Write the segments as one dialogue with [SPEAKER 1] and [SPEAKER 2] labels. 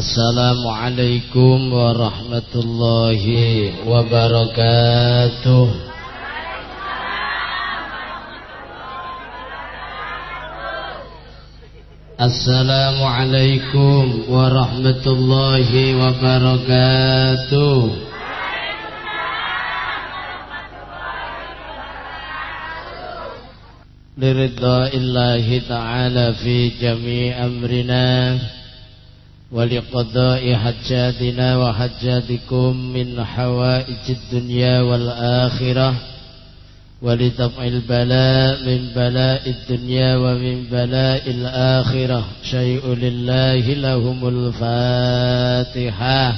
[SPEAKER 1] Assalamualaikum warahmatullahi wabarakatuh Assalamualaikum warahmatullahi wabarakatuh لرضا الله تعالى في جميع أمرنا ولقضاء حجاتنا وحجاتكم من حوائج الدنيا والآخرة ولدفع البلاء من بلاء الدنيا ومن بلاء الآخرة شيء لله لهم الفاتحة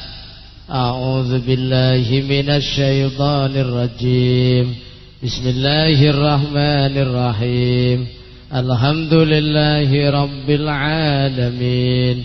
[SPEAKER 1] أعوذ بالله من الشيطان الرجيم بسم الله الرحمن الرحيم الحمد لله رب العالمين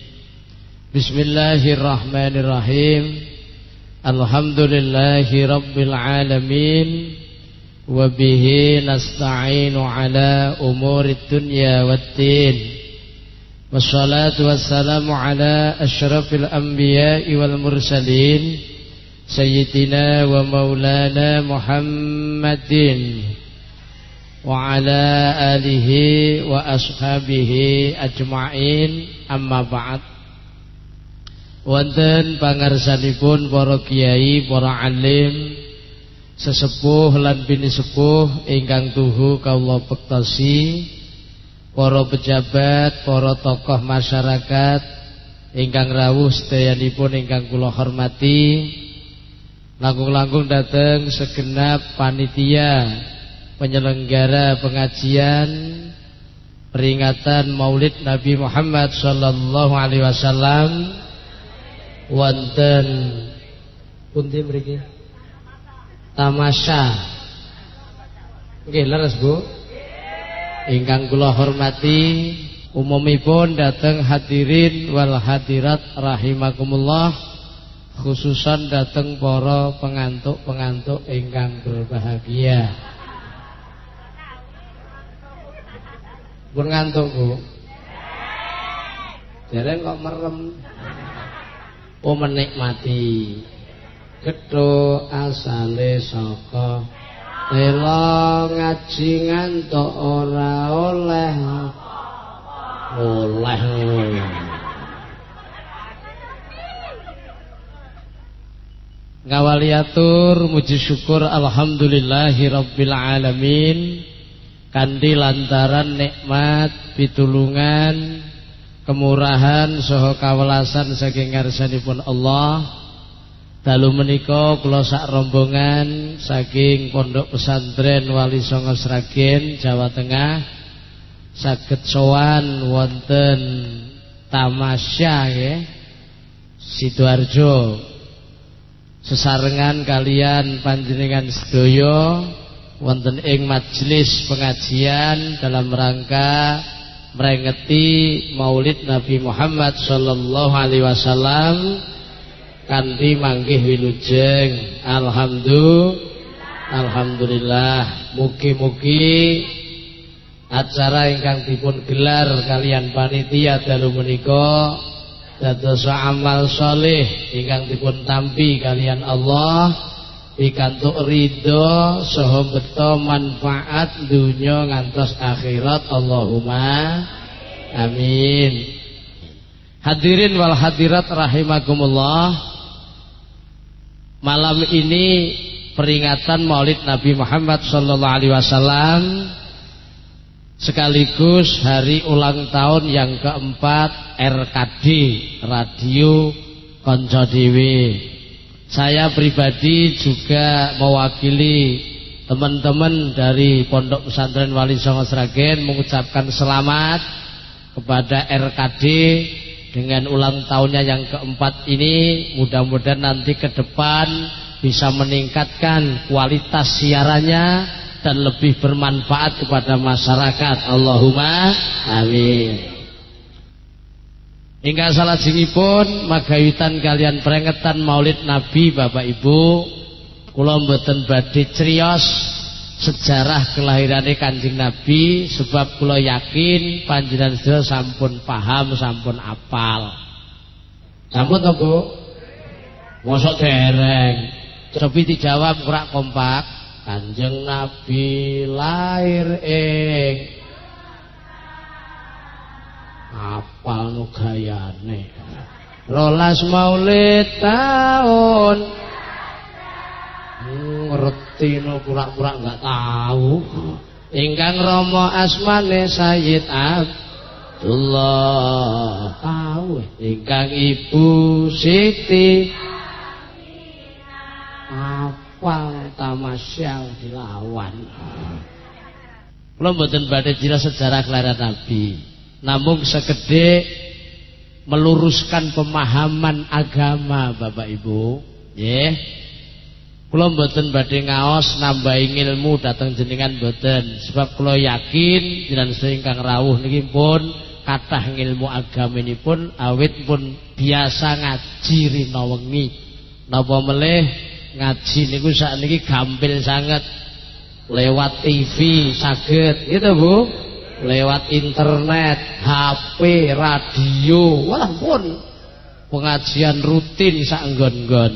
[SPEAKER 1] Bismillahirrahmanirrahim Alhamdulillahi Rabbil Alamin Wabihi nasta'inu ala umuri dunya wattin Wassalatu wassalamu ala ashrafil anbiya'i wal mursalin Sayyidina wa maulana Muhammadin Wa ala alihi wa ashabihi ajma'in amma ba'd wonten pangarsanipun para kiai, para alim, sesepuh lan bini sepuh ingkang tuhu kawula pektosi, para pejabat, para tokoh masyarakat ingkang rawuh sedayanipun ingkang kula hormati, langkung-langkung dateng segenap panitia penyelenggara pengajian peringatan Maulid Nabi Muhammad sallallahu alaihi wasallam wonten pundi mriki tamasya nggih leres Bu ingkang kula hormati umumipun dateng hadirin wal hadirat rahimakumullah khususan dateng para pengantuk-pengantuk ingkang berbahagia Pun ngantuk Bu Dereng kok merem Oh menikmati. ketua asale saka rela ngaji ngantuk ora oleh oleh Ngawaliatur muji syukur alhamdulillahi rabbil alamin kandi lantaran nikmat pitulungan kemurahan saha kawelasan saking ngarsanipun Allah dalu menika kula sak rombongan saking Pondok Pesantren Wali Songo Sragen Jawa Tengah saged sowan wonten tamasya ya Sidoarjo sesarengan kalian panjenengan sedaya wonten ing majelis pengajian dalam rangka merengeti Maulid Nabi Muhammad sallallahu alaihi wasallam kanti manggih wilujeng. Alhamdulillah. Alhamdulillah. Mugi-mugi acara ingkang dipun gelar kalian panitia dalu menika dados amal soleh ingkang dipun tampi kalian Allah pikantuk ridho saha beto manfaat dunya ngantos akhirat Allahumma amin hadirin wal hadirat rahimakumullah malam ini peringatan Maulid Nabi Muhammad sallallahu alaihi wasallam sekaligus hari ulang tahun yang keempat RKD Radio Konco Dewi saya pribadi juga mewakili teman-teman dari Pondok Pesantren Wali Songo Sragen mengucapkan selamat kepada RKD dengan ulang tahunnya yang keempat ini mudah-mudahan nanti ke depan bisa meningkatkan kualitas siarannya dan lebih bermanfaat kepada masyarakat. Allahumma amin. Hingga sini pun magayutan kalian perengetan Maulid Nabi Bapak Ibu, kulau mboten badi criyos sejarah ikan Kanjeng Nabi sebab kulau yakin panjiran sedaya sampun paham, sampun apal. Sampun to, Bu? Mosok dereng. tapi dijawab kurang kompak. Kanjeng Nabi lahir ing apal no gayane rolas maulid taun ngerti no kurang-kurang gak tahu ingkang romo asmane sayyid abdullah tahu ingkang ibu siti apal tamasyal dilawan Kalau mboten badhe jira sejarah kelahiran Nabi. Namun segede meluruskan pemahaman agama Bapak Ibu. ya? Kula mboten badhe ngaos nambahi ilmu dateng jenengan mboten. Sebab kula yakin jenengan sing kang rawuh niki pun kathah ilmu pun awit pun biasa ngaji rina wengi. Napa melih ngaji niku niki gampil sangat lewat TV saged gitu Bu lewat internet, HP, radio, walaupun pengajian rutin sanggon-gon.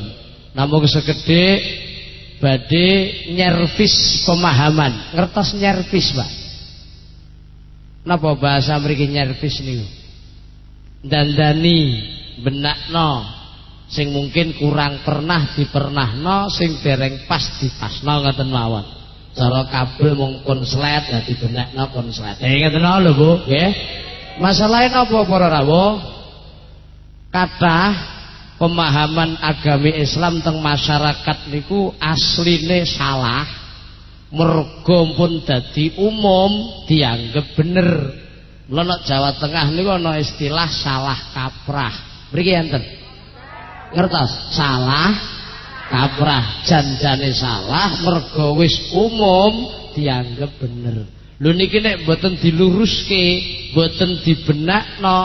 [SPEAKER 1] Namun segede badhe nyervis pemahaman, ngertos nyervis, Pak. Napa bahasa mriki nyervis niku? Dandani, benakno sing mungkin kurang pernah dipernahno, sing dereng pas dipasno ngoten mawon cara kabel mung konslet ya dibenekno konslet. Eh ngoten lho Bu, nggih. Masalahe napa para rawuh? Kathah pemahaman agami Islam teng masyarakat niku asline salah. Mergo pun dadi umum dianggep bener. Mula Jawa Tengah niku ana istilah salah kaprah. Mriki enten. Ngertos? Salah kaprah janjane salah mergo wis umum dianggap bener lho niki nek mboten diluruske mboten dibenakno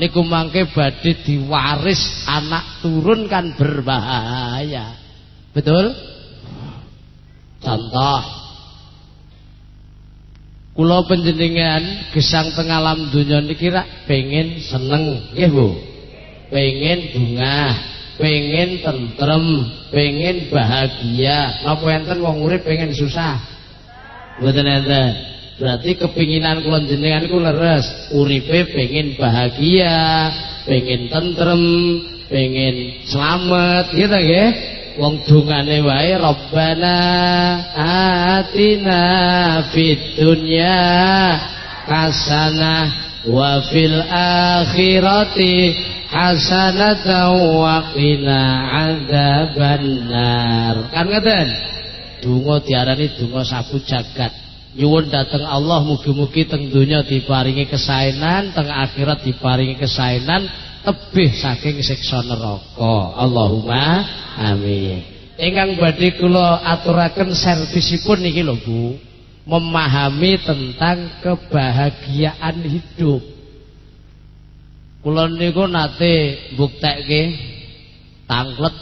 [SPEAKER 1] niku mangke badhe diwaris anak turun kan berbahaya betul contoh kula penjenengan gesang teng alam donya niki rak pengen seneng nggih Bu pengen bungah pengen tentrem, pengen bahagia. apa enten wong urip pengen susah? Mboten enten. Berarti kepinginan kula jenengan iku leres, uripe pengen bahagia, pengen tentrem, pengen selamat, gitu nggih. Wong dungane wae Rabbana atina fid dunya hasanah wa fil akhirati hasanatan wa qina adzabannar. Kan ngeten? Donga diarani donga sabu jagat. Nyuwun dateng Allah mugi-mugi teng donya diparingi kesaenan, teng akhirat diparingi kesaenan, tebih saking siksa neraka. Allahumma amin. Ingkang badhe kula aturaken servisipun niki lho Bu, memahami tentang kebahagiaan hidup. Kula niku nate mbuktekke tanglet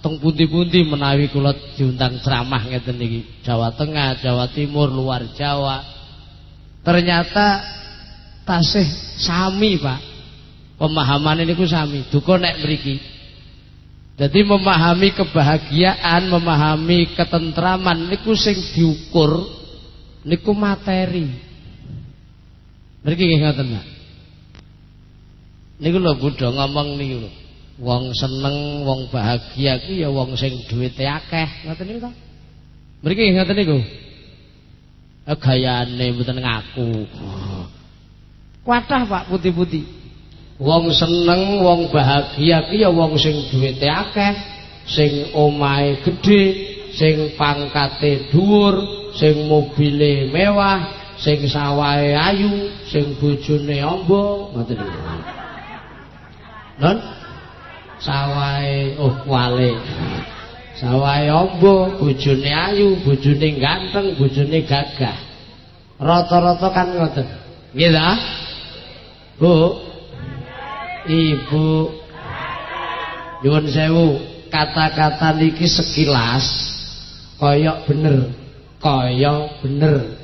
[SPEAKER 1] teng pundi-pundi menawi kula diundang ceramah ngeten niki. Jawa Tengah, Jawa Timur, luar Jawa. Ternyata tasih sami, Pak. Pemahaman ini ku sami. Duka nek mriki. Jadi memahami kebahagiaan, memahami ketentraman niku sing diukur niku materi. Mriki nggih ngoten, Pak. niku lho budha ngomong niku lho wong seneng wong bahagia ku ya wong sing duwite akeh ngoten niku to mriki ngoten niku gayane mboten ngaku kuatah pak putih-putih wong seneng wong bahagia ku ya wong sing duwite akeh sing omahe gedhe sing pangkate dhuwur sing mobile mewah sing sawahe ayu sing bojone amba ngoten niku non sawai oh wale sawai ombo bujune ayu bujune ganteng bujune gagah rata-rata kan ngoten gitu bu ibu nyuwun sewu kata-kata niki sekilas koyok bener koyok bener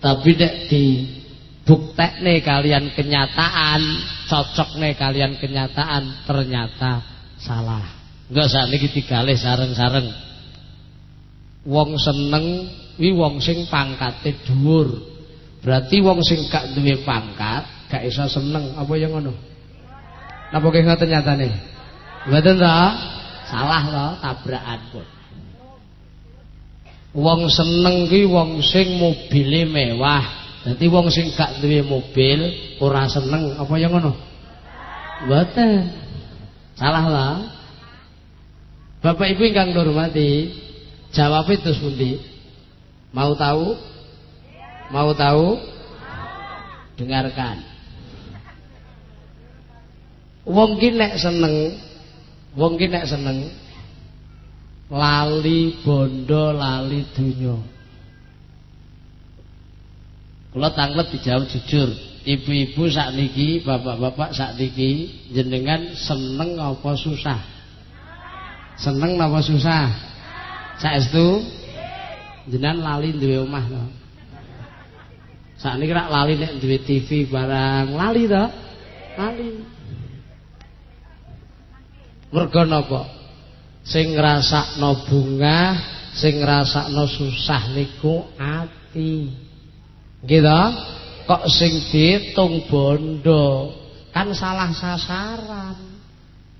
[SPEAKER 1] tapi dek di buktekne kalian kenyataan cocok nih kalian kenyataan ternyata salah enggak usah ini digalih sareng-sareng wong seneng wi wong sing pangkate dhuwur berarti wong sing gak duwe pangkat gak iso seneng apa yang ngono napa ternyata nih mboten ta salah lo tabrakan pun Wong seneng ki wong sing mobilnya mewah, Nanti wong sing gak duwe mobil ora seneng apa yang ngono? Mboten. Salah lah. Bapak Ibu ingkang hormati, jawab itu pundi? Mau tahu? Mau tahu? Dengarkan. Wong ki nek seneng, wong ki nek seneng lali bondo lali dunya. Kalau tanglet dijawab jujur, ibu-ibu saat niki, bapak-bapak saat niki, jenengan seneng apa susah? Seneng apa susah? Saestu jenengan lali duwe omah Saat ini rak lali nek duit TV barang, lali to? Lali. Mergo napa? Sing ngrasakno bunga, sing ngrasakno susah niku ati. Gitu. Kok sing ditung bondo kan salah sasaran.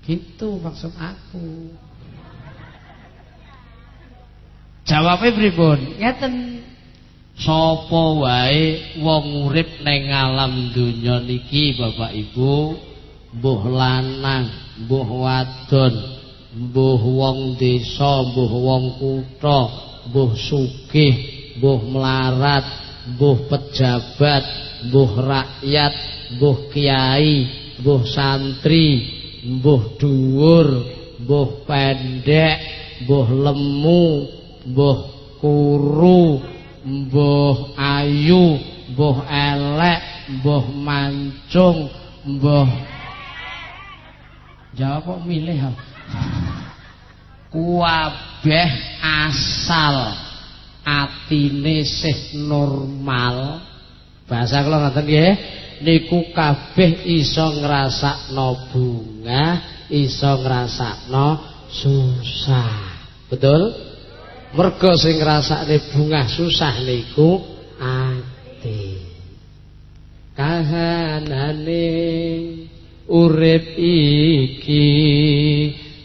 [SPEAKER 1] Gitu maksud aku. Jawabnya pripun? Ngeten. Sopo wae wong urip neng alam dunya niki Bapak Ibu, mbuh lanang, mbuh wadon, mbuh wong desa, mbuh wong kutha, mbuh sugih, mbuh melarat, buh pejabat, buh rakyat, buh kiai, buh santri, buh duwur, buh pendek, buh lemu, buh kuru, buh ayu, buh elek, buh mancung, buh Jawab kok milih Kuabeh asal. atine sih normal bahasa kula ngoten nggih niku kabeh iso ngrasakno bunga iso ngrasakno susah betul mergo sing ngrasakne bunga susah niku ati kahanane urip iki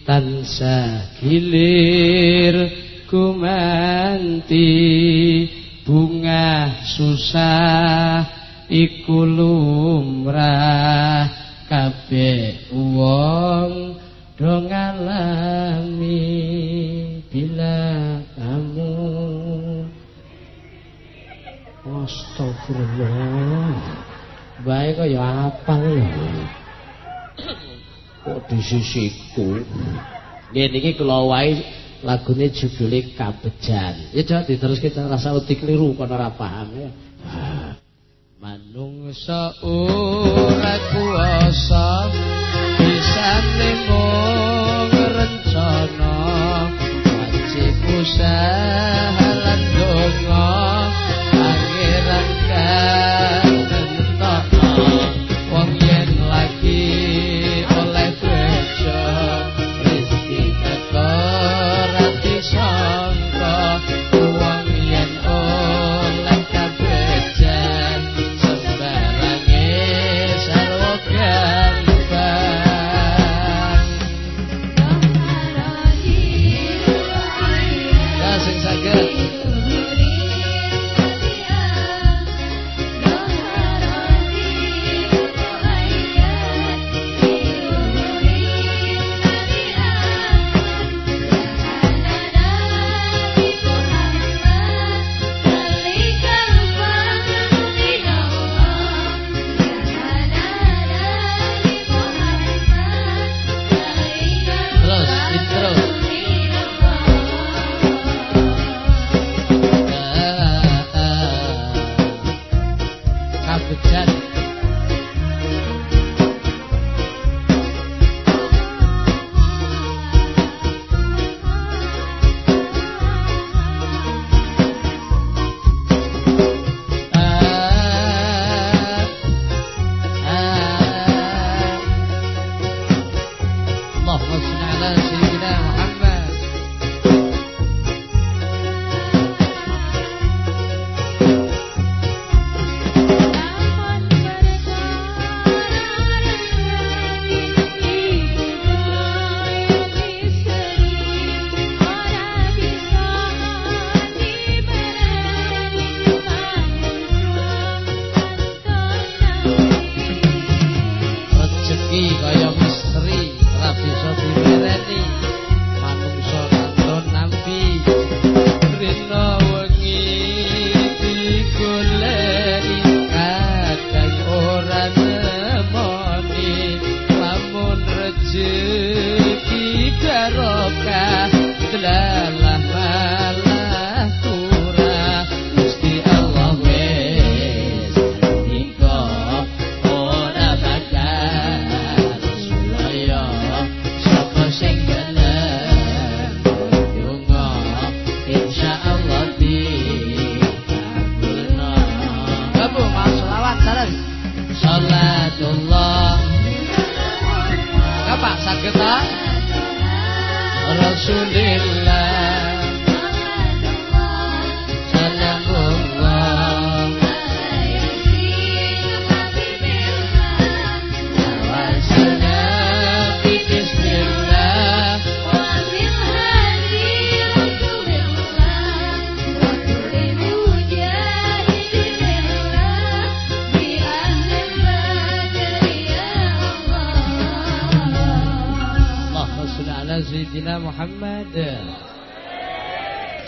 [SPEAKER 1] tansah gilir gumanti bunga susah iku lumrah kabeh wong do ngalami bila kamu astagfirullah baik kok ya apal ya kok di sisiku ngene kula wae lagune judule kabejan ya coba diteruske cara rasa uti kliru kok ora paham ya ah. manungsa ora kuasa bisa nemu rencana wajib usaha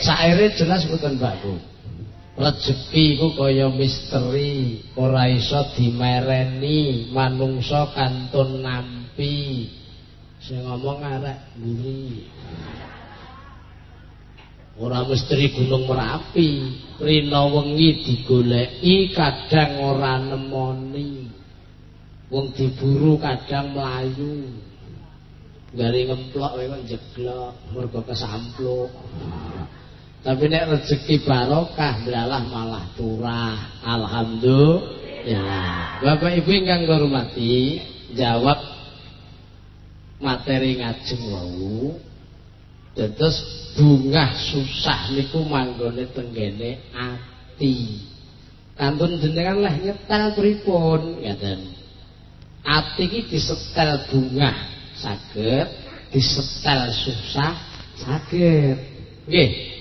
[SPEAKER 1] saire jelas mboten baku. Rezeki iku kaya misteri, ora iso dimereni manungsa kantun nampi. Sing ngomong arek nguri. Ora misteri gunung merapi, rina wengi digoleki kadang ora nemoni. Wong diburu kadang melayu. ngeplok ngemplok kok jeglok, mergo kesamplok. Tapi nek rezeki barokah belalah malah turah. Alhamdulillah. Bapak Ibu ingkang kula hormati, jawab materi ngajeng wau. Dados bunga susah niku manggone tenggene ati. Kantun jenengan lah nyetel pripun ngaten. Ati iki disetel bunga sakit, disetel susah sakit, Nggih.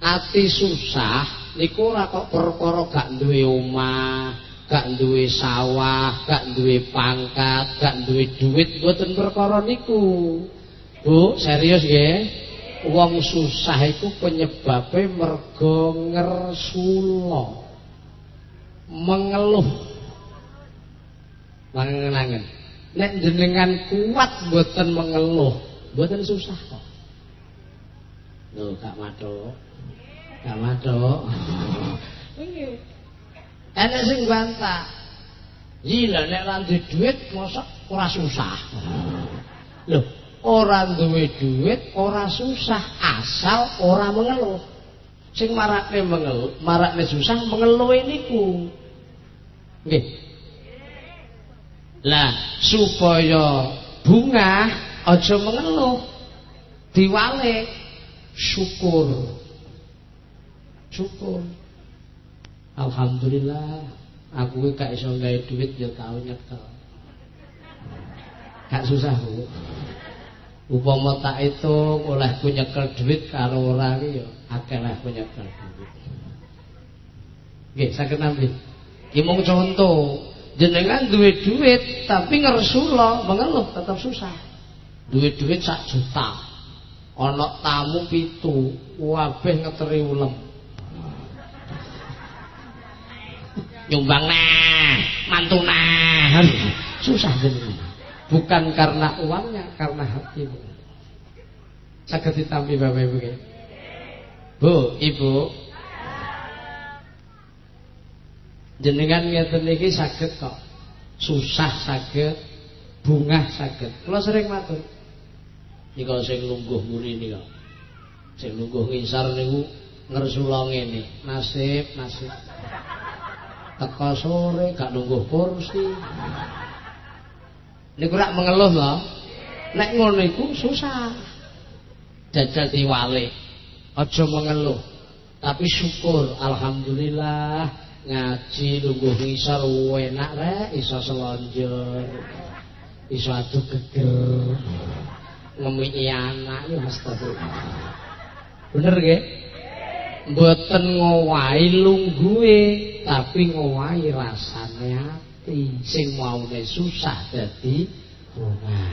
[SPEAKER 1] ati susah niku ora kok perkara gak duwe omah, gak duwe sawah, gak duwe pangkat, gak duwe duit mboten perkara niku. Bu, serius nggih? Wong susah iku penyebabe mergo ngersula. Mengeluh. Mangenangen. Nek jenengan kuat mboten mengeluh, mboten susah kok. Loh, gak matok. Gama tuh. Ini sing bantah. Gila, nek lantai duit, masa ora susah. Loh, ora duwe duit, ora susah. Asal ora mengeluh. Sing marakne mengeluh, marakne susah, mengeluh ini ku. Nggih. Lah, supaya bunga aja mengeluh. Diwale syukur. syukur Alhamdulillah aku gak iso gawe duit ya tau nyekel gak susah bu upama tak itu oleh ku nyekel duit karo ora ya akeh lah nyekel duit nggih saged nampi iki mung contoh jenengan duit duit tapi ngersula mengeluh tetap susah duit duit sak juta ana tamu pitu wabeh ngeteri ulem nyumbang nah, mantu nah. Susah jenengan. Bukan karena uangnya, karena hatimu. Sakit ditampi Bapak Ibu ya. Bu, Ibu. Jenengan ngeten niki sakit kok. Susah sakit, bunga sakit. lo sering matur. Ini kalau saya lungguh muni ini kok. Saya lungguh ngisar niku ngersula ini Nasib, nasib. teka sore gak nunggu kursi ini aku mengeluh lah nek ngoniku susah jajal diwale aja mengeluh tapi syukur alhamdulillah ngaji nunggu ngisor enak re iso selonjor iso aduh geger ngemui anak ya astagfirullah bener gak? boten ngowahi lungguhe tapi ngowahi rasane ati sing maune susah dadi bunga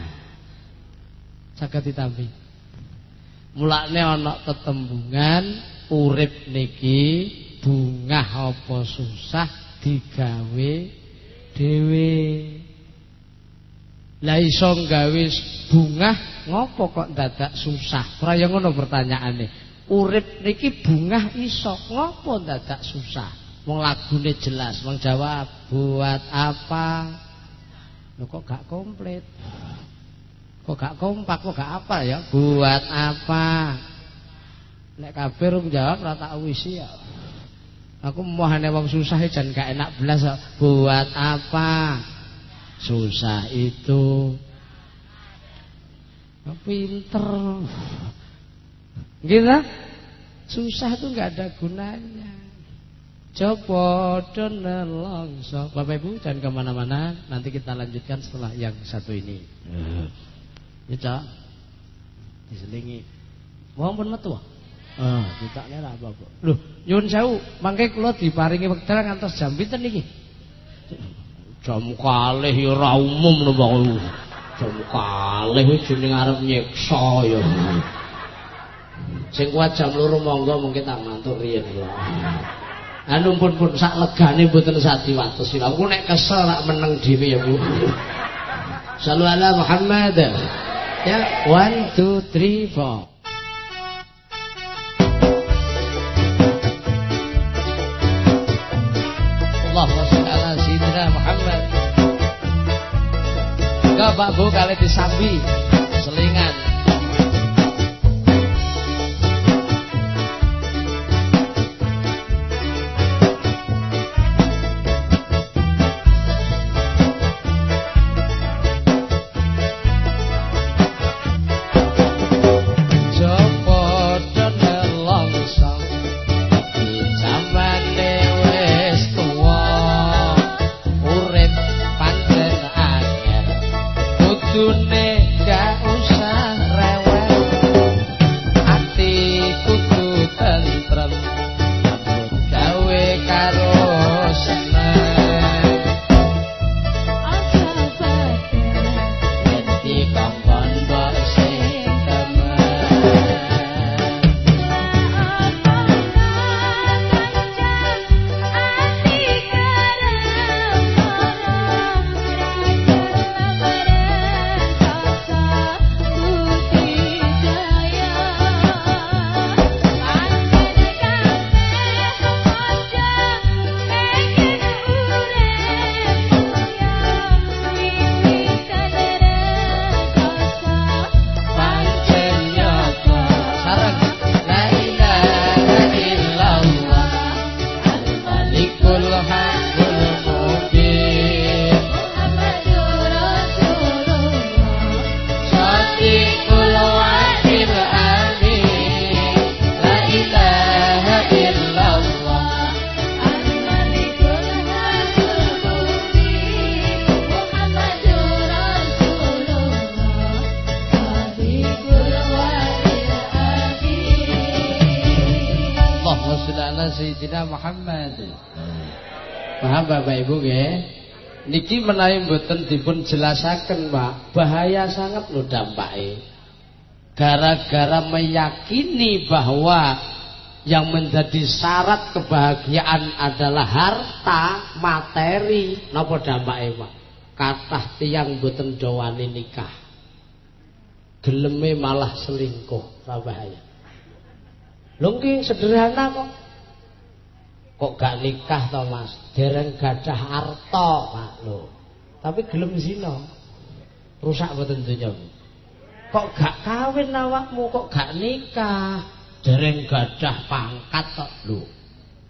[SPEAKER 1] saged ditampi mulane ana tetembungan urip niki bunga apa susah digawe dhewe La iso gawe bungah ngopo kok dadak susah? Ora ya ngono pertanyaane. Urip niki bungah iso ngopo dadak susah. Wong lagune jelas, wong jawab buat apa? Loh kok gak komplit. Kok gak kompak, kok gak apa ya? Buat apa? Nek kafir jawab rata tak ya. Aku mohane wong susah dan ya, gak enak belas ya. Buat apa? Susah itu. Pinter gila gitu? Susah tuh nggak ada gunanya. Coba don Bapak Ibu jangan kemana-mana. Nanti kita lanjutkan setelah yang satu ini. Ya cak, diselingi. mohon pun metu. Eh. Ah, kita nela apa lu nyun sewu, mangke kula diparingi wekdal ngantos jam pinten niki? Jam kalih ya ora umum lho Pak. Jam kalih jeneng arep nyiksa ya. Sing kuat jam loro monggo mungkin tak mantuk riyen kula. Anu pun pun sak legane mboten sadiwates. Aku nek kesel rak meneng dhewe ya Bu. Salu ala Muhammad. Ya, 1 2 3 4. Allahumma shalli ala sayyidina Muhammad. Enggak Pak Bu kali disambi. Muhammad. Hmm. Paham Bapak Ibu nggih? Niki menawi mboten dipun jelasaken, Pak, bahaya sangat lho dampaknya. Gara-gara meyakini bahwa yang menjadi syarat kebahagiaan adalah harta, materi, napa dampaknya, Pak? Kathah tiyang mboten dawani nikah. Geleme malah selingkuh, ra bahaya. Lho sederhana kok. kok gak nikah to Mas dereng gadah harta Pak lho tapi gelem zina rusak mboten donya kok gak kawin awakmu kok gak nikah dereng gadah pangkat to lo.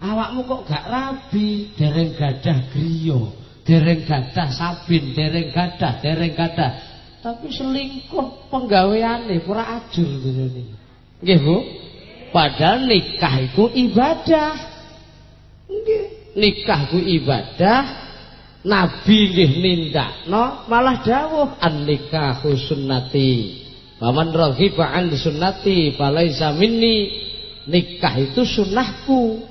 [SPEAKER 1] awakmu kok gak rabi dereng gadah griya dereng gadah sabin dereng gadah dereng gadah tapi selingkuh penggaweane ora ajur ngene iki nggih Bu padahal nikah itu ibadah nikah ku ibadah nabi nggih nindakno malah dawuh an nikahu sunnati Paman raghiba an sunnati falaisa minni nikah itu sunnahku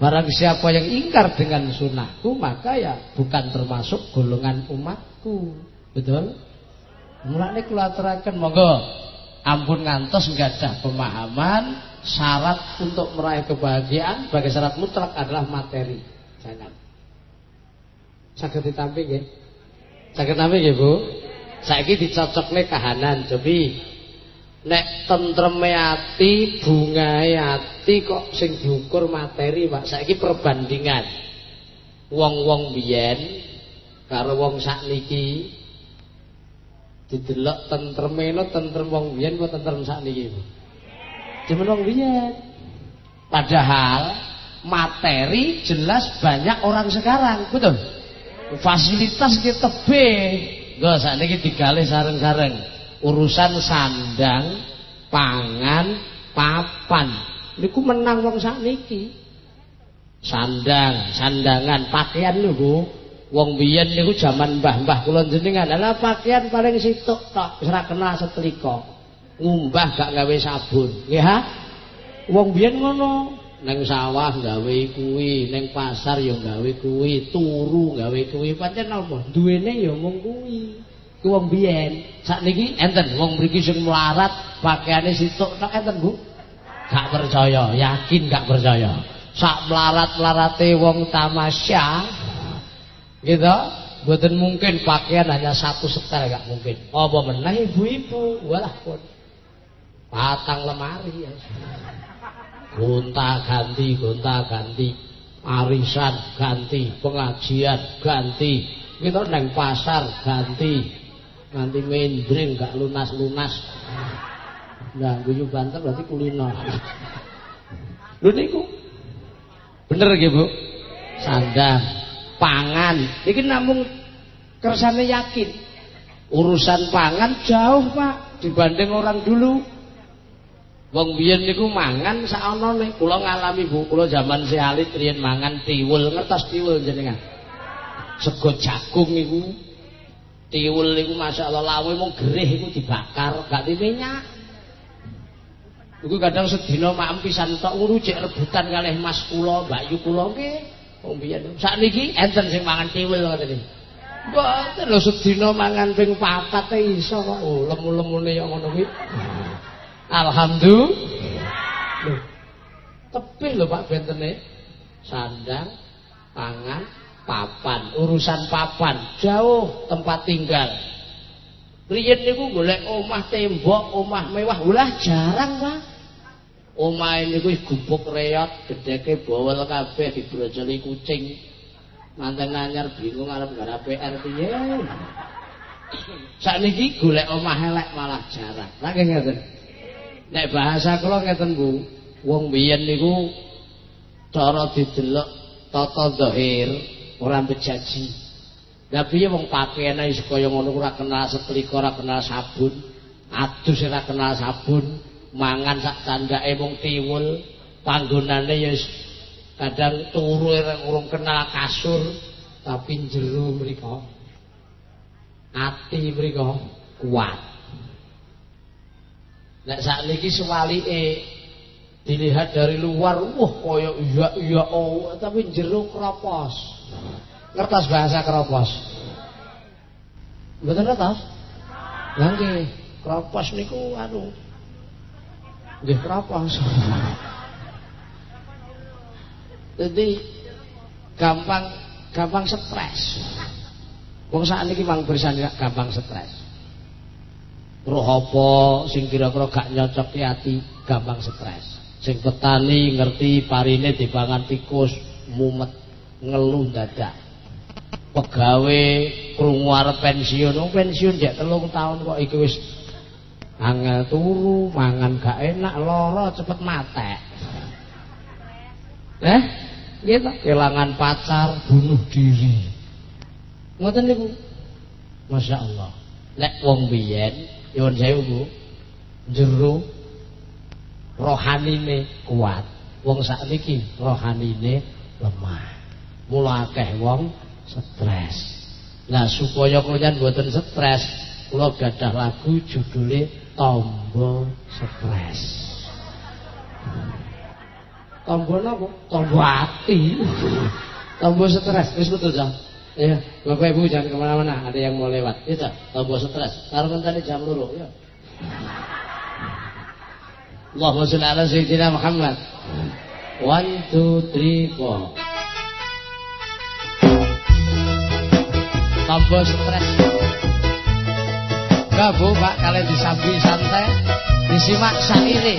[SPEAKER 1] barang siapa yang ingkar dengan sunnahku maka ya bukan termasuk golongan umatku betul mulane kula aturaken monggo ampun ngantos nggak ada pemahaman syarat untuk meraih kebahagiaan sebagai syarat mutlak adalah materi. Jangan. Sakit ditampi, ya. Sakit ditampi, ya bu. Saiki dicocok nih kahanan jadi Nek tentrem hati, bunga hati kok sing diukur materi, Pak. Saiki perbandingan. Wong-wong bian, karo wong sakniki didelok tentrem ini, tentrem wong bian, apa tentrem sakniki, Bu? dimenang biyen. Padahal materi jelas banyak orang sekarang, betul? Fasilitas kita tebe, gak usah ini digali sareng-sareng urusan sandang, pangan, papan. Niku menang wong saat niki. Sandang, sandangan, pakaian niku Wong biyen niku zaman mbah-mbah kula jenengan. Lah pakaian paling sitok tok, ora kena setrika ngumbah gak gawe sabun ya ha wong biyen ngono neng sawah gawe kuwi neng pasar ya gawe kuwi turu gawe kuwi pancen apa duwene ya mung kuwi ku wong biyen sakniki enten wong mriki sing melarat pakaiane sitok tak enten Bu gak percaya yakin gak percaya sak melarat-melarate wong tamasya gitu Buatan mungkin pakaian hanya satu setel gak mungkin. Apa menang ibu-ibu, walah pun patang lemari ya. gonta ganti gonta ganti arisan ganti pengajian ganti kita neng pasar ganti nanti mendring gak lunas lunas nah guyu banter berarti kuliner lu niku bener gitu bu sandang pangan ini namun kersane yakin urusan pangan jauh pak dibanding orang dulu Wong biyen niku mangan sak ana nek kula ngalami Bu, kula jaman si alit riyen mangan tiwul, ngertos tiwul jenengan. Sego jagung niku tiwul niku masyaallah lawe mung gerih iku dibakar, gak diminyak. Iku kadang sedina makem pisan tok uru cek rebutan kalih Mas kula, Mbak Yu kula nggih. Wong biyen sakniki enten sing mangan tiwul ngoten niku. Mboten lho sedina mangan ping 4 e iso kok. Oh, lemu-lemune ya ngono kuwi. Alhamdulillah. Tepih lho Pak bentene. Sandang, tangan, papan, urusan papan, jauh tempat tinggal. Riyen niku golek omah tembok, omah mewah, ulah jarang, Pak. Omah niku wis gumpuk reyot, gedheke bowel kabeh dibroceli kucing. Manten anyar bingung alam, arep garap PR piye. Sakniki golek omah elek malah jarang. Lah nggih Nek bahasa kula ngeten Bu, wong biyen niku cara didelok tata zahir ora bejaji. Lah piye wong pakaiane iso kaya ngono ora kenal setrika, ora kenal sabun, adus ora kenal sabun, mangan sak candake wong tiwul, panggonane ya kadang turu ora e kenal kasur tapi jero mriko. Ati mriko kuat. Nek sakniki e, dilihat dari luar, wah koyo iya iya oh, tapi jeruk kropos. Kertas bahasa kropos? Betul kertas? Nanti keropos kropos niku anu. Nggih kropos. Jadi gampang gampang stres. Wong ini mang bersandar gampang stres roh apa sing kira-kira gak nyocok di hati gampang stres sing petani ngerti parine dipangan tikus mumet ngeluh dadak Pegawai krungu pensiun oh, pensiun dia telung tahun kok iki wis angel turu mangan gak enak loro cepet mate eh gitu kehilangan pacar bunuh diri ngoten niku Masya Allah lek wong biyen Iwan saya bu, jeru rohani ini kuat, wong saat niki rohani ini lemah. Mula akeh wong stres. Nah supaya kalian buatan stres, lo gadah lagu judulnya Tombo Stres. Tombo apa? Tombo hati. Tombo stres. Terus betul jangan. Ya, Bapak Ibu jangan kemana-mana, ada yang mau lewat. Itu, iya, tambah stres. Taruh kan tadi jam dulu. Ya. Allahumma sholli ala sayyidina Muhammad. One, two, three, four. Tambah stres. gak Bu, Pak, kalian disambi santai, disimak ini.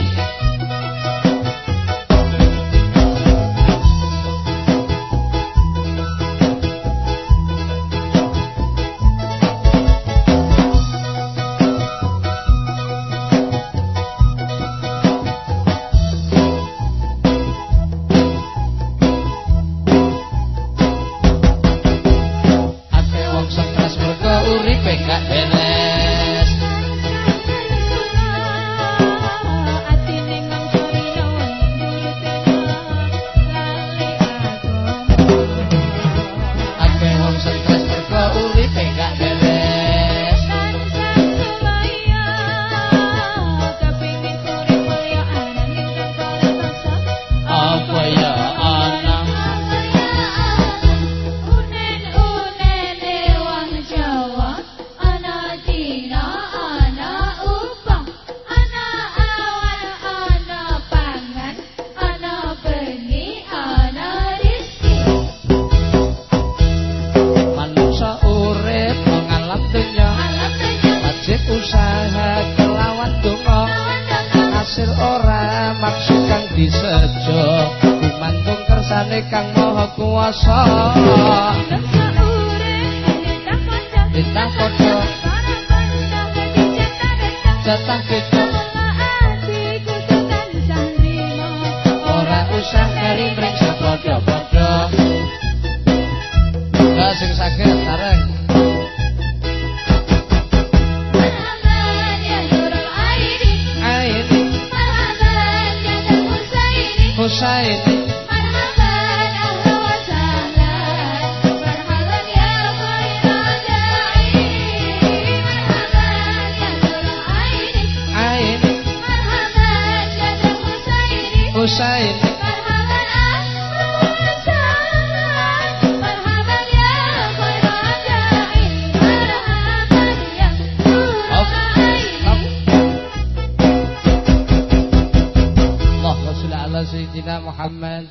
[SPEAKER 1] ala sayyidina Muhammad.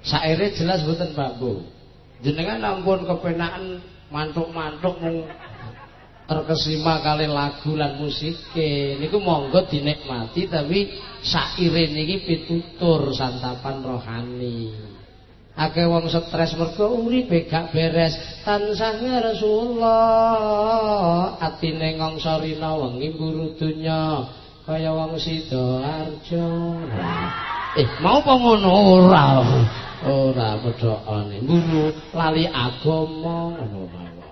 [SPEAKER 1] Saire jelas mboten Pak Bu. Jenengan ampun kepenaan mantuk-mantuk mung terkesima kali lagu lan musik niku monggo dinikmati tapi saire niki pitutur santapan rohani. agak wong stres mergo uripe gak beres tansah ya Rasulullah atine ngongsori wengi buru donya kaya wong sida arjo eh mau apa ngono ora ora medhokane mburu lali agama ngono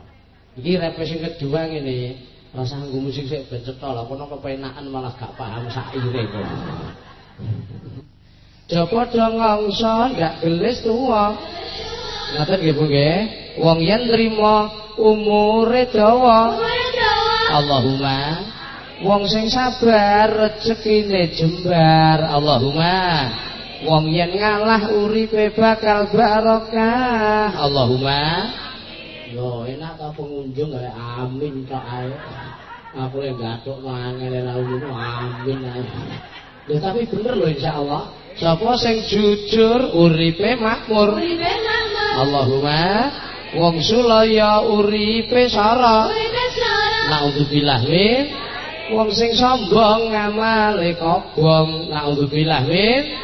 [SPEAKER 1] iki represi kedua ngene rasa nggo musik sik ben cetha lha kono kepenakan malah gak paham sak ire Joko dong gak gelis tua Ngatet gak bu Wong yang terima umure dawa Allahumma Wong sing sabar rezekine jembar. Allahumma. Wong yen ngalah uripe bakal barokah. Allahumma. Yo enak ta pengunjung ae amin tok ae. Aku yang gatuk mangel lalu amin ae. Ya tapi bener loh Insya Allah. Sapa sing jujur uripe makmur. Uripe makmur. Allahumma. Wong sulaya uripe sara. Uripe sara. Nauzubillah min. Wong sing sombong ngamale kobong naudzubillah min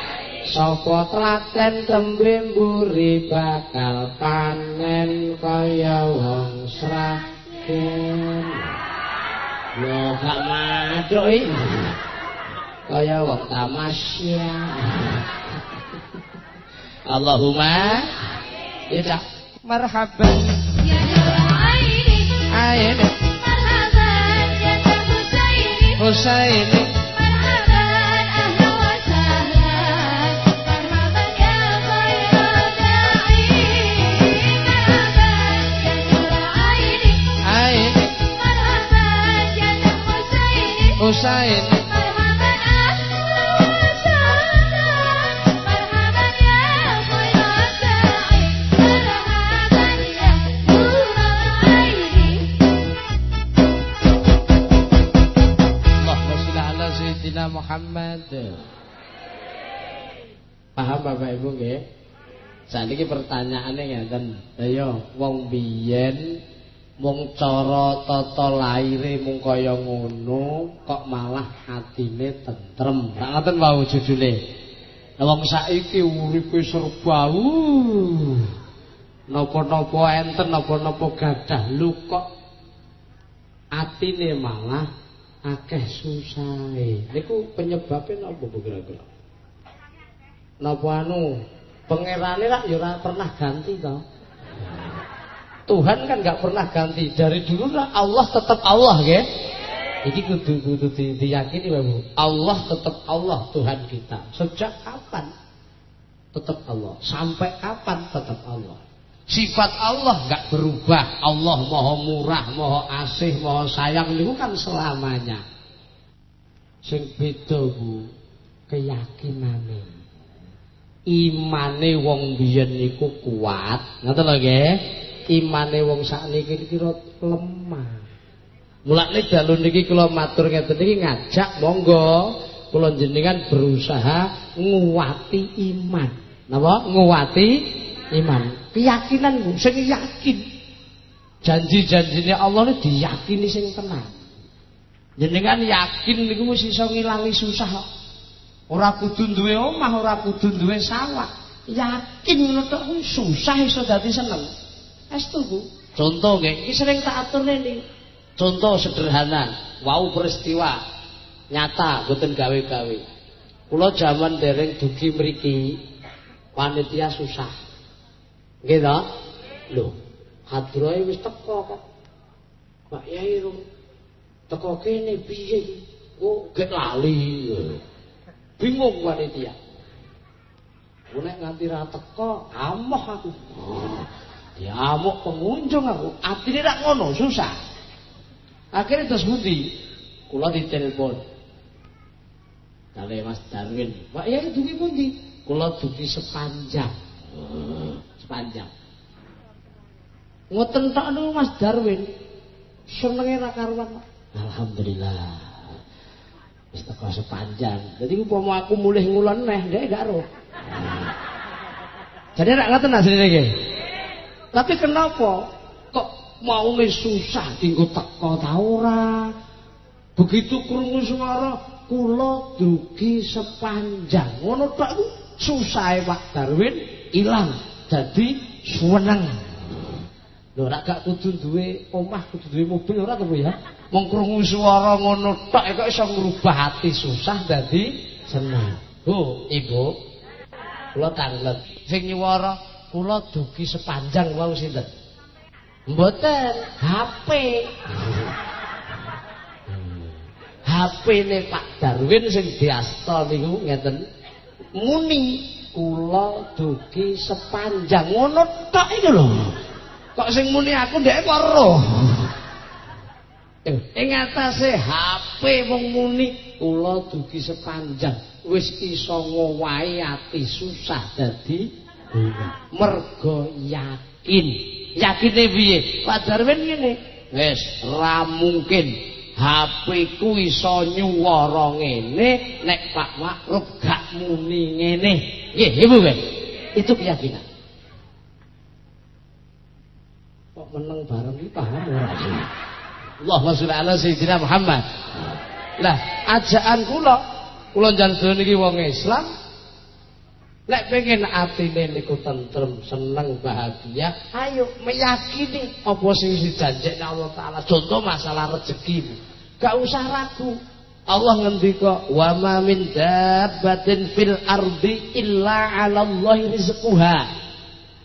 [SPEAKER 1] sapa telaten tembe mburi bakal panen kaya wong serakin. Yo gak maduk iki. Kaya wong tamasya. Allahumma ya marhaban
[SPEAKER 2] ya nur aini
[SPEAKER 1] aini
[SPEAKER 2] Husaini Marhaban ahlan wa Marhaban ya Marhaban ya
[SPEAKER 1] Paham Bapak Ibu nggih? Saiki pertanyaane ngeten. Ayo wong biyen mung cara tata laire mung kaya ngono kok malah atine tentrem. Tak ngoten wae judule. Wong saiki uripe serba uh. Napa-napa enten napa-napa gadah lu kok atine malah akeh susahe. Niku penyebabnya napa kira-kira? Napa anu? Pangerane lah, ya pernah ganti to. Tuhan kan nggak pernah ganti. Dari dulu lah Allah tetap Allah, ya. Ini kudu kudu di, diyakini Bu. Allah tetap Allah Tuhan kita. Sejak kapan? Tetap Allah. Sampai kapan tetap Allah. Sifat Allah nggak berubah. Allah moho Murah, moho Asih, moho Sayang itu kan selamanya. Sing bu, Bu ini. imane wong biyen iku kuat ngoten lho nggih imane wong sakniki kira lemah mulane dalu niki kula matur ngeten niki ngajak monggo kula jenengan berusaha nguwati iman napa nguwati iman keyakinan sing yakin janji-janjine Allah ini diyakini sing tenang jenengan yakin niku wis iso ngilangi susah kok ora kudu duwe omah ora kudu duwe sawah yakin ngono tok hmm, susah iso dadi seneng estu ku conto nggih iki sering tak aturne ning conto sederhana wau peristiwa nyata boten gawe-gawe kula jaman dereng dugi mriki panitia susah nggih to lho hadroe wis teko kok Pak Yai rum teko kene piye kok gek lali bingung panitia. Unek nganti ra teko, amoh aku. Diamuk pengunjung aku, atine rak ngono, susah. Akhirnya terus ngendi? Kula ditelepon. Kale Mas Darwin, Pak Yai dugi pundi? Kula dugi sepanjang. Hmm, sepanjang. Ngoten tok Mas Darwin. Senenge ra karuan. Alhamdulillah. wis teko sepanjang dadi upama aku mulih ngulon neh nggih gak ro jane rak ngoten asline nggih tapi kenapa kok mau susah dienggo teko ta ora begitu krungu suara kula duki sepanjang ngono tok susah Pak Darwin ilang jadi suweneng Lho ora gak kudu duwe omah, kudu duwe mobil ora to, ya? Wong krungu swara ngono tok kok iso ngrubah ati susah dadi seneng. Bu, Ibu. Kula tanglet. Sing nyuwara kula duki sepanjang wau sinten? Mboten, HP. HP ini Pak Darwin sing diasta niku ngeten. Muni kula duki sepanjang ngono tok iki lho. kok sing muni aku ndek loro ing atase HP wong muni kula dugi sepanjang wis iso ngowahi ati susah dadi mergo yakin yakine piye Pak Darwin ngene wis ra mungkin HP ku iso nyuwara ngene nek Pak Makruf gak muni ngene nggih ibu kan itu keyakinan meneng bareng iki paham ora ya? sih? Allahumma sholli ala sayyidina Muhammad. Lah, ajaan kula kula jan niki wong Islam Lek pengen atine niku tentrem, seneng, bahagia, ayo meyakini apa sing dijanjekne Allah taala. Contoh masalah rezeki. Gak usah ragu. Allah ngendika, "Wa ma min dabbatin fil ardi illa 'ala Allahi rizquha."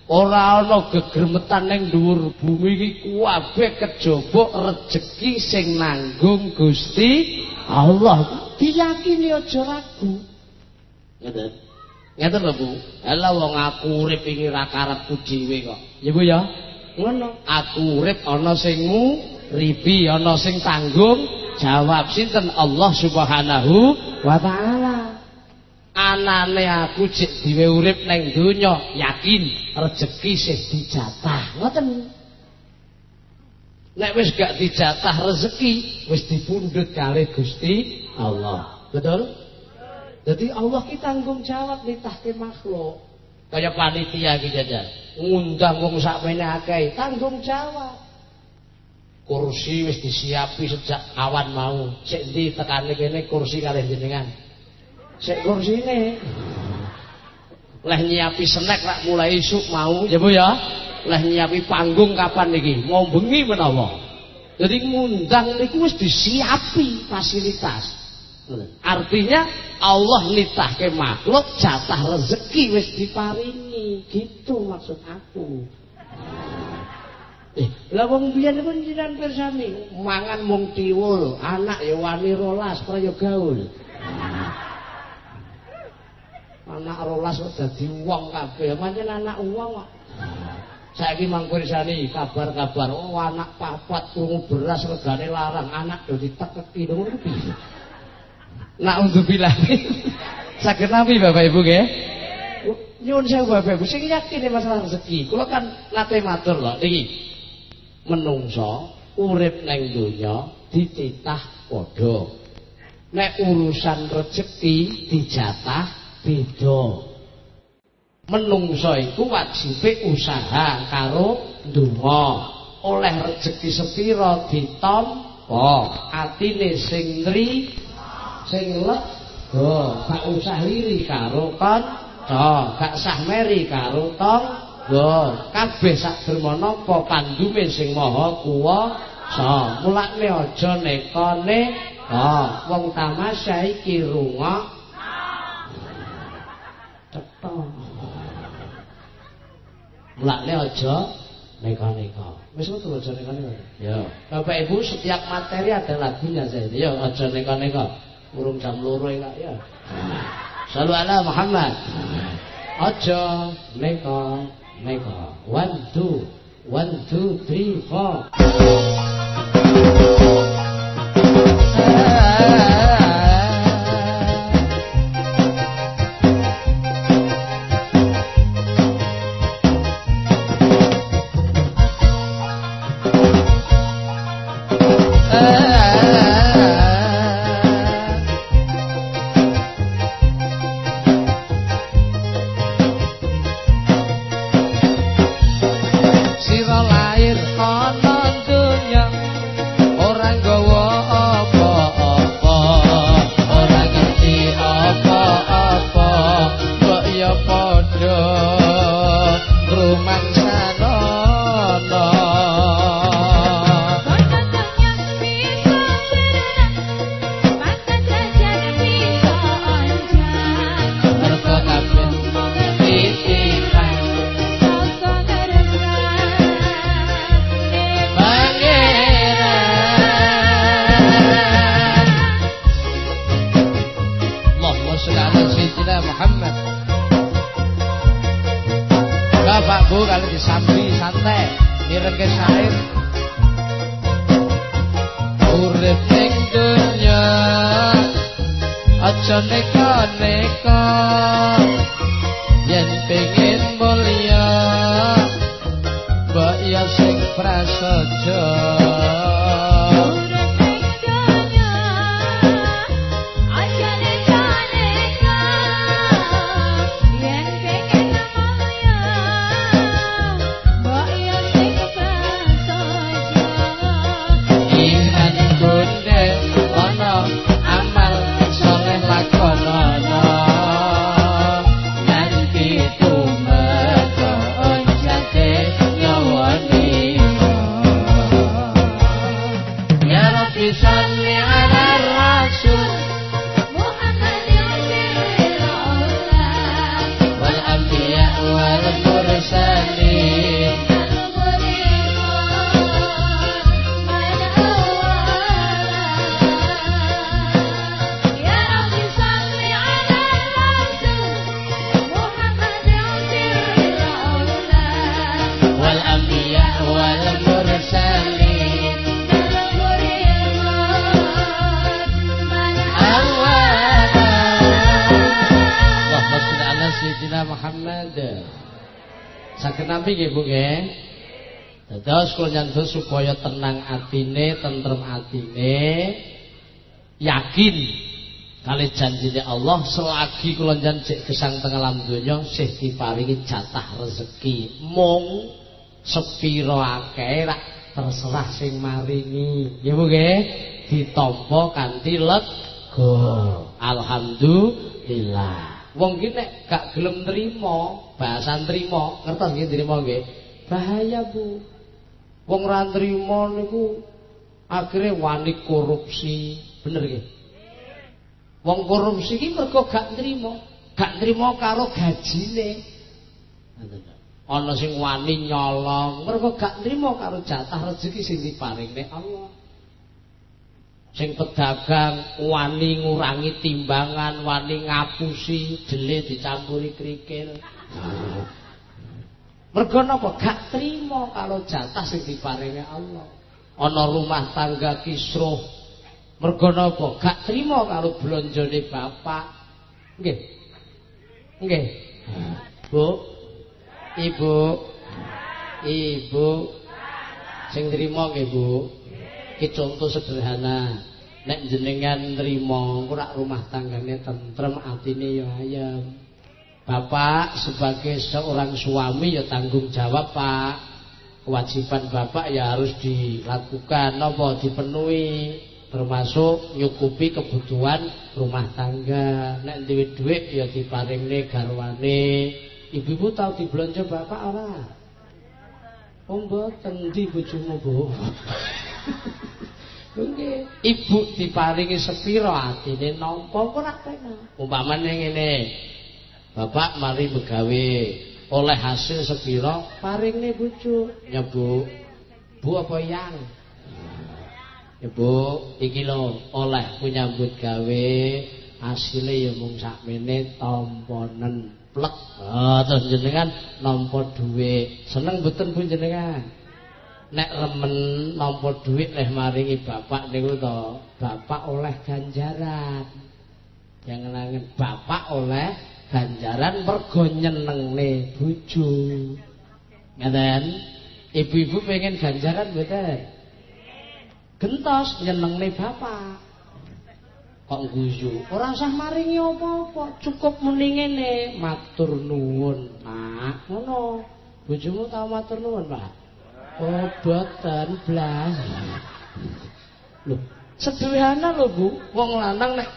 [SPEAKER 1] ora ana gegermetan ning dhuwur bumi iki kuwabe kejaba rejeki sing nanggung Gusti Allah diyakini aja ragu ngeten ngeten lho Bu ala wong aku urip iki ra karepku dhewe kok ya ya ngono aku urip ana sing ribi ana sing tanggung jawab sinten Allah Subhanahu wa taala anane aku cek diwe urip neng dunya yakin rejeki sih dijatah ngoten nek wis gak dijatah rezeki wis dipundhut kali Gusti Allah betul jadi Allah kita tanggung jawab nitahke makhluk kaya panitia iki jajan ngundang wong sak menake tanggung jawab kursi wis disiapi sejak awan mau sik ndi tekane kene kursi kali jenengan Sik kursine. Leh nyiapi snack lak mulai isuk mau, ya Bu ya. Leh nyiapi panggung kapan iki? Mau bengi menawa. Jadi ngundang niku wis disiapi fasilitas. Artinya Allah nitahke makhluk jatah rezeki wis diparingi. Gitu maksud aku. Eh, lah wong biyen pun jinan pirsani, mangan mung tiwul, anak ya wani rolas, praya gaul. anak rolas kok dadi wong kabeh pancen anak wong kok saiki mangkurisani kabar-kabar oh anak papat turu beras regane larang anak do diteketi lho ngono kuwi nak udzubillah saged nami bapak ibu nggih nyuwun sewu bapak ibu sing yakin nih, masalah rezeki kula kan nate matur lho iki menungso urip neng donya dititah padha nek urusan rezeki dijatah beda menungsa iku wajibe usaha karo donga oleh rejeki sepira ditampa atine sing nri sing lega gak usah liri karo kanca gak sah meri karo tangga kabeh sak dermana apa kandume sing maha kuwasa mulane aja nekane wong tamasya iki rungok to. Mulane aja neka-neka. Wis metu aja neka-neka. Yo. Bapak Ibu setiap materi ada lagunya saya. Yo aja neka-neka. Urung jam 2 ya. ya. Selalu ala Muhammad. Aja neka neka. 1 2 1 2 3 4. nggih Bu nggih. Dados kula nyantu supaya tenang atine, tentrem atine, yakin kali janji Allah selagi kula njenjen cek gesang teng alam donya sih diparingi jatah rezeki. mung sepira akeh rak terserah sing maringi. Nggih Bu nggih. Ditampa kanthi lega. Alhamdulillah. Wong ki nek gak gelem nrimo, bahasa nrimo, ngertos nggih nrimo nggih. Bahaya, Bu. Wong ora nrimo niku akhire wani korupsi, bener nggih. Wong korupsi ki mergo gak nrimo, gak nrimo karo gajine. Ana sing wani nyolong, mergo gak nrimo karo jatah rezeki sing diparingne Allah. sing pedagang wani ngurangi timbangan wani ngapusi jele dicampuri kerikil, mergo napa gak trima kalau jatah sing diparingi Allah ana rumah tangga kisruh mergo napa gak trima kalau blonjone bapak nggih nggih bu ibu ibu sing trima nggih bu iki contoh sederhana nek jenengan nrimo ora rumah tanggane tentrem atine ya ayem bapak sebagai seorang suami ya tanggung jawab pak kewajiban bapak ya harus dilakukan napa dipenuhi termasuk nyukupi kebutuhan rumah tangga nek duwe dhuwit ya diparingne garwane ibu-ibu tau dibelanja bapak ora Om oh, boten di bojomu, Bu. ibu diparingi sepira atine nampa ora tenang umpamane ngene bapak mari megawe oleh hasil sepira paringne bucu nyebu bu apa yang ibu iki lho oleh nyambut gawe hasilnya ya mung sak mene tomponen plek oh, terus jenengan nampa duwe seneng mboten pun jenengan nek remen nampa dhuwit leh maringi bapak niku to bapak oleh ganjaran jangan angen bapak oleh ganjaran Pergo nyenengne bojo ngaten ibu-ibu pengen ganjaran mboten gentos nyenengne bapak kok guyu ora usah maringi apa-apa cukup muni ngene matur nuwun nak ngono bojomu tau matur nuwun pak Oh, boten blas. Loh, sederhana lho, Bu. Wong lanang nek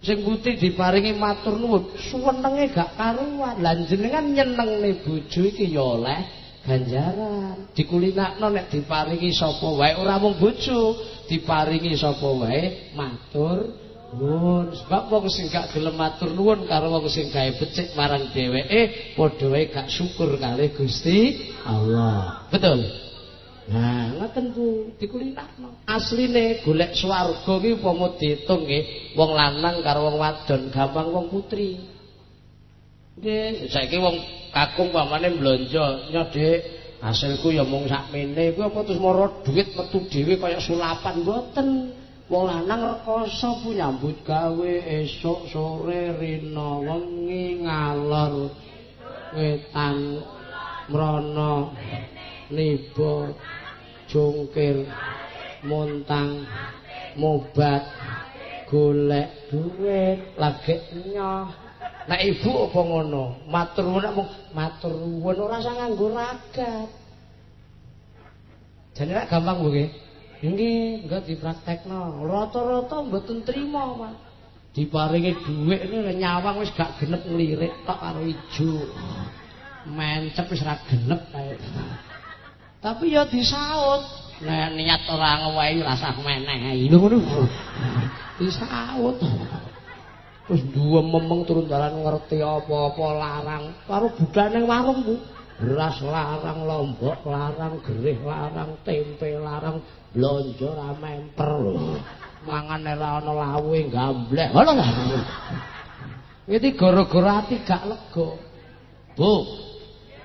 [SPEAKER 1] sing putih diparingi matur nuwun, suwenenge gak karuan. Lah jenengan nyenengne bojo iki ya oleh ganjaran. Dikulinakno nek diparingi sapa wae, ora mung bojo, diparingi sapa wae matur nuwun sebab wong sing gak gelem matur nuwun karo wong sing gawe becik marang dheweke padha wae gak syukur kali Gusti Allah betul nah ngoten ku dikulitakno asline golek swarga ki upama diitung nggih wong lanang karo wong wadon gampang wong putri nggih saiki wong kakung pamane mblonjo nya dik hasilku ya mung sakmene kuwi apa terus mara dhuwit metu dhewe kaya sulapan mboten Wong lanang rekoso nyambut gawe esok sore rina wengi ngalor wetan mrana nibo jungkir montang mobat golek duit lagi nyah nek ibu apa ngono matur nek mung matur nuwun ora sanganggo ragat jane gampang kok Ini enggak dipraktekno. Rata-rata mboten trima, Pak. Diparingi dhuwit niku nyawang wis gak genep nglirik tok karo ijo. Mencep wis ra genep kae. Tapi ya disaut. Nah, niat ora ngewehi rasah meneh. Lho ngono. Disaut. Terus duwe memeng turun dalan ngerti apa-apa larang karo warung, warungku. beras larang, lombok larang, gerih larang, tempe larang, blonjo rame memper lho. Mangane ra ana lawe gambleh. Ngono ta? Iki gara-gara ati gak legok. Bu.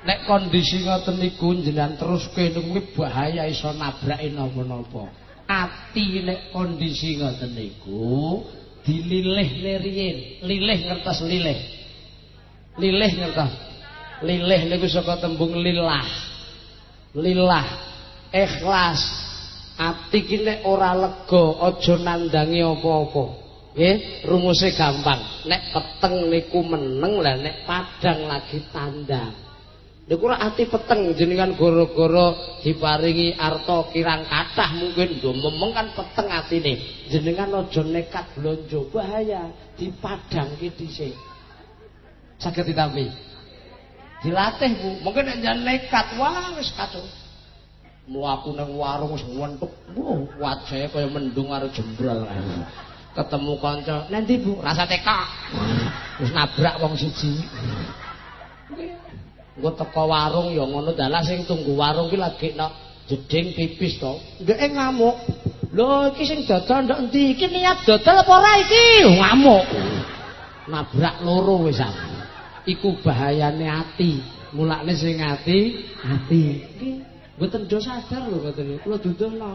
[SPEAKER 1] Nek kondisi ngoten niku jenengan teruske niku bahaya iso nabrak napa-napa. Ati nek kondisi ngoten niku dililih-lirihin, lilih ngertos lilih. Lilih ngertos Lilih niku saka tembung lillah. Lillah. Ikhlas. Ati ki nek ora lega, aja nandangi apa-apa. Nggih, rumuse gampang. Nek peteng niku meneng lah nek padang lagi tandang. Niku ora ati peteng jenengan gara-gara diparingi arta kirang kathah mungkin nggo memeng kan peteng atine. Jenengan aja nekat blonjo bahaya dipadangke dhisik. Saged ditampi. dilatih bu mungkin aja lekat wah wis kacau lu aku neng warung wis ngentuk wah kuat saya kaya mendung arep jembral ketemu kanca nanti bu rasa teka terus nabrak wong siji gua teka warung ya ngono dalah sing tunggu warung ki lagi nak jeding pipis to ndek ngamuk lho iki sing dodol ndak endi iki niat dodol apa ora iki ngamuk nabrak loro wis aku iku bahayane ati. Mulane sing ati, ati. Mboten dosa sadar lho mboten. Kula dudono.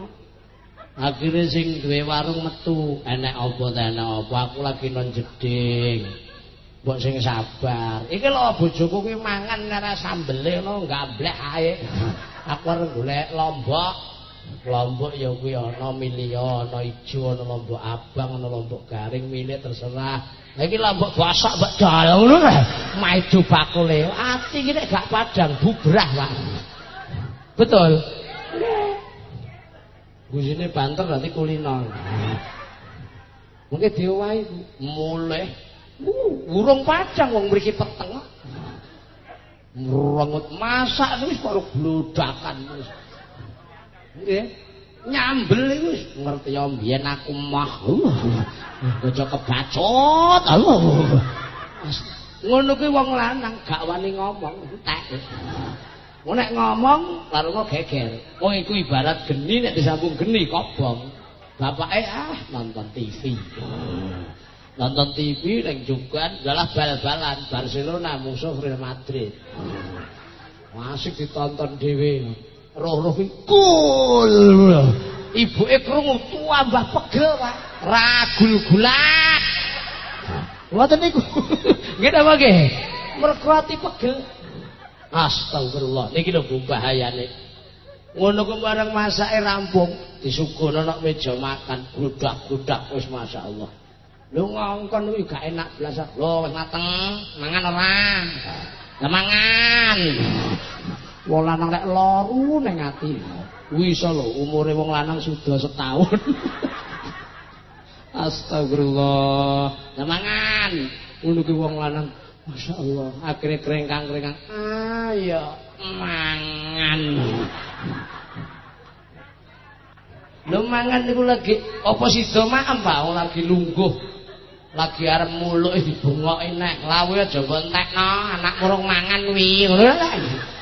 [SPEAKER 1] Akhire sing duwe warung metu, enek apa ta enek apa, aku lagi non jeding. Mbok sing sabar. Iki lho bojoku kuwi mangan karo sambele ngono gambleh ae. Aku arep golek lombok. lombok ya kuwi ana milio ana ijo ana lombok abang ana lombok garing milih terserah la iki lombok gosok mbak dal ngono ta maju bakule ati iki gak padang bubrah Pak betul Gusine banter nanti kulino mungkin diwai mulai uh, urung pacang wong mriki peteng merengut masak terus kok bludakan terus Eh, nyambel itu ngerti ya mbien aku mah aja kebacot ngono kuwi wong lanang gak wani ngomong entek ngono ngomong karo kok geger oh iku ibarat geni nek disambung geni kobong bapak eh ah nonton TV nonton TV yang juga adalah bal-balan Barcelona musuh Real Madrid masih ditonton Dewi roh-roh kul ibuke krungu tua mbah pegel Pak ragul gulak wonten niku nggih mergo ati pegel astagfirullah niki lho bahayane ngono ku bareng masake rampung disuguhno nek meja makan gudak-gudak wis masyaallah lho ngongkon kuwi gak enak blas lho wis mateng mangan ora mangan wong lanang lek loro ning ati iso lho umure wong lanang sudah setahun astagfirullah nemangan ngono ki wong lanang masyaallah akhire krengkang-krengkang ayo ah, mangan lu mangan niku lagi apa sida maem ba oh, lagi lungguh lagi arep muluk eh, dibungoki nek lawe aja mentekno anak murung mangan wi ngono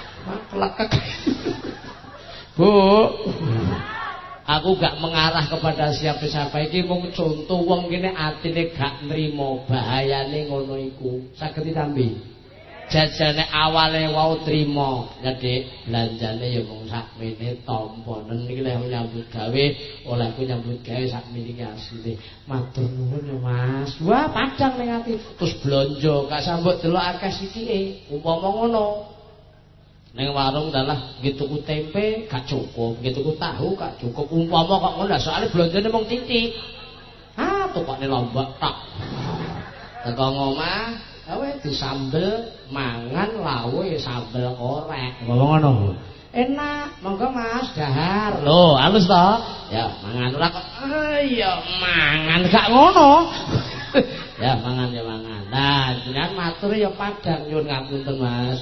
[SPEAKER 1] Lekek. Bu. Aku gak mengarah kepada siapa-siapa iki mung contoh wong kene atine gak nrimo bahayane ngono iku. Saged ditampi. Jajane awale wau trimo, Dik. Belanjane ya mung sak tampo tampa. Niki lek nyambut gawe, oleh nyambut gawe sak menit asli. Matur nuwun ya Mas. Wah, padang ning ati. Terus blonjo, gak sambut delok akeh sikike. Upama ngono, Neng warung adalah gitu ku tempe gak cukup, gitu ku tahu gak cukup. Umpama kok ngono soalnya belanja nih mong tinti. Ah, tuh kok lomba tak. Tengok ngoma, awe di sambel mangan lawe sambel korek. Ngomong ngono. Enak, monggo mas dahar. Lo, halus toh? Ya, mangan ora kok. Ayo ah, mangan gak ngono. ya, mangan ya mangan. Nah, jenengan matur ya padang nyuwun ngapunten mas.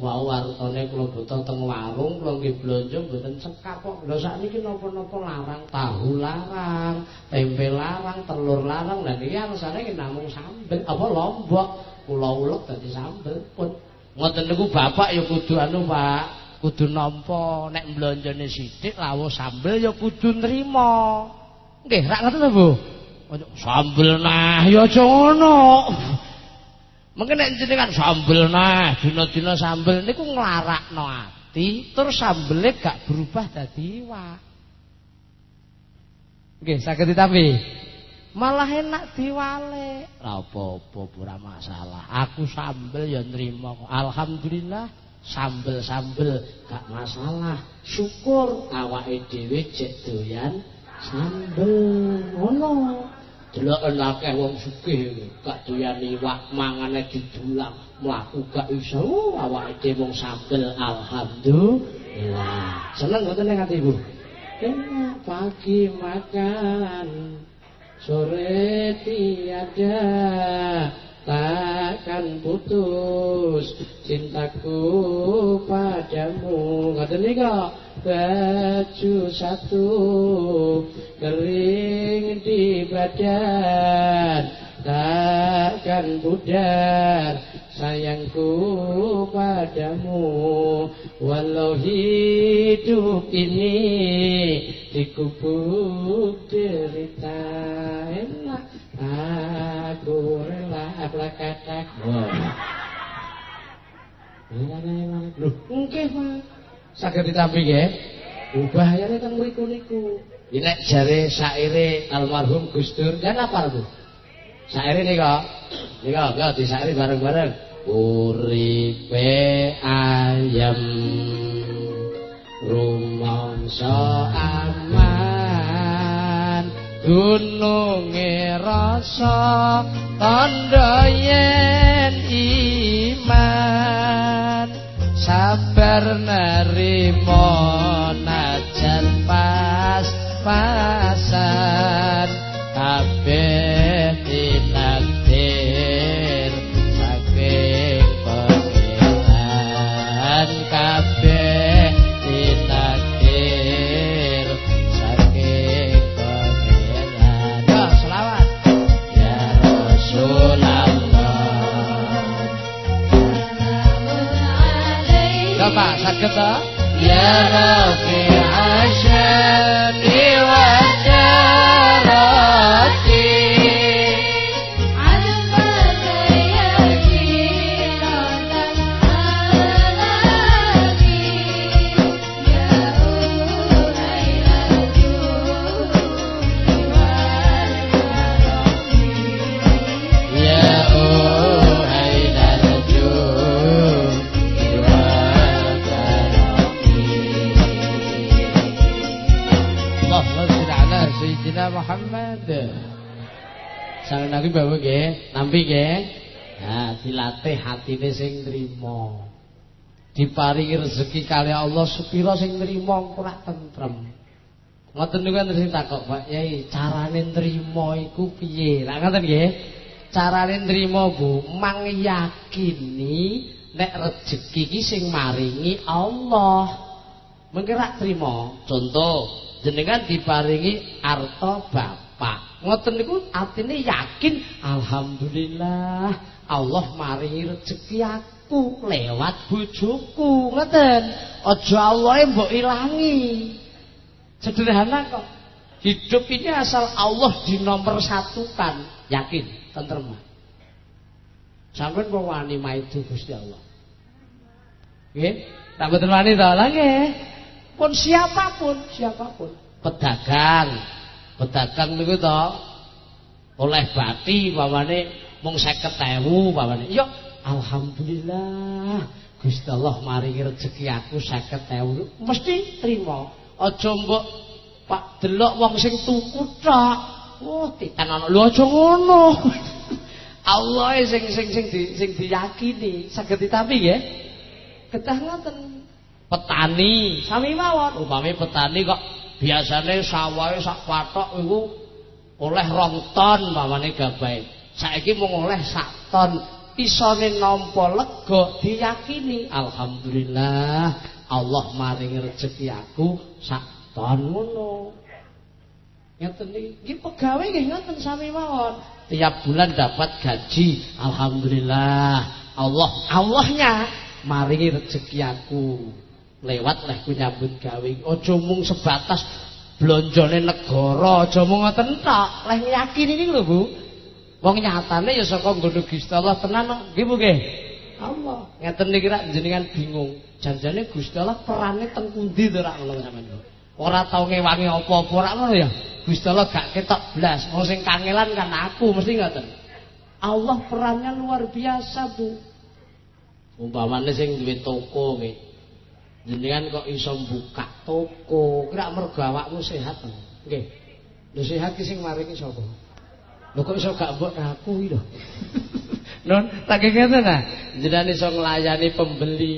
[SPEAKER 1] wau wartone kula buta teng warung kula nggih blonjo mboten kok. lho sakniki napa-napa larang tahu larang tempe larang telur larang lha iki alasane ki sambel apa lombok kula ulek dadi sambel pun ngoten niku bapak ya kudu anu Pak kudu nampa nek blonjone sithik lawuh sambel ya kudu nrimo nggih rak ngoten to Bu sambel nah ya aja ngono Mungkin nek jenengan sambel nah, dina-dina sambel niku nglarakno ati, terus sambele gak berubah dadi iwak. Nggih, saged tapi Malah enak diwale. Lah apa-apa ora masalah. Aku sambel ya nrimo Alhamdulillah sambel-sambel gak masalah. Syukur awake dhewe cek doyan sambel ngono. Delokna akeh wong sugih kok doyan iwak mangane didulang, mlaku gak iso oh, awake wong sakel alhamdulillah. Seneng mboten nek ati Ibu? Enak pagi makan sore tiada takkan putus cintaku padamu kata nih kok baju satu kering di badan takkan pudar sayangku padamu walau hidup ini dikubur derita enak lekek-lekek. Nggih, Mas. Saget ditampi nggih. Ubah oh, ayane teng mriku niku. Iki nek jare saire almarhum Gus Dur, kan apal Bu? Saire nika. Nika, di disaire bareng-bareng. Uripe ayam rumangsa aman gunung rasa tanda iman sabar nerimo najan pas pas 바뀌었다. Tapi bawa nggih, nampi nggih. Nah, dilatih hatine sing trima. rezeki kali Allah sepira sing trima ora tentrem. Ngoten niku kan sing Pak Yai, carane trima iku piye? Lah ngoten nggih. Carane trima, Bu, mang yakini nek rejeki sing maringi Allah. Menggerak terima Contoh, jenengan diparingi arta bapak. Ngoten niku atine yakin alhamdulillah Allah mari rezeki aku lewat bojoku, ngoten. Aja Allahe mbok ilangi. Sederhana kok. Hidup ini asal Allah di satu satukan, yakin, tentrem. Sampeyan mau wani maidu Gusti Allah. Nggih? Tak betul wani ta? lagi nggih. Pun siapapun, siapapun, pedagang, pedagang niku to oleh bati pamane mung 50.000 pamane ya alhamdulillah Gusti Allah maringi rezeki aku 50.000 mesti trimo aja mbok pak delok wong sing tuku tok oh titan ana lho aja ngono Allah sing sing sing sing diyakini saged ditampi nggih ketah ngoten petani sami mawon umpame petani kok Biasanya sawah sak patok itu oleh rong ton pamane gabahe. Saiki mung oleh sak ton. Isane nampa diyakini alhamdulillah Allah maring rezeki aku sak ton ngono. Ngeten iki pegawe nggih ngoten sami mawon. Tiap bulan dapat gaji alhamdulillah Allah Allahnya maringi rezeki aku lewat lah ku nyambut gawe aja mung sebatas blonjone negara aja mung ngoten tok leh yakin ini lho Bu wong nyatane ya saka nggono Gusti Allah tenan kok nggih Bu nggih Allah ngeten niki rak jenengan bingung janjane Gusti Allah perane teng pundi to rak ngono sampean Bu ora tau ngewangi apa-apa rak ngono ya Gusti Allah gak ketok blas wong sing kangelan kan aku mesti ngoten Allah perannya luar biasa Bu umpamane sing duwe toko nggih jenengan kok iso buka toko Kira mergo awakmu sehat to nggih lho sehat ki sing maringi sapa lho kok iso gak mbok aku iki lho non tak kene ta nah. jenengan iso nglayani pembeli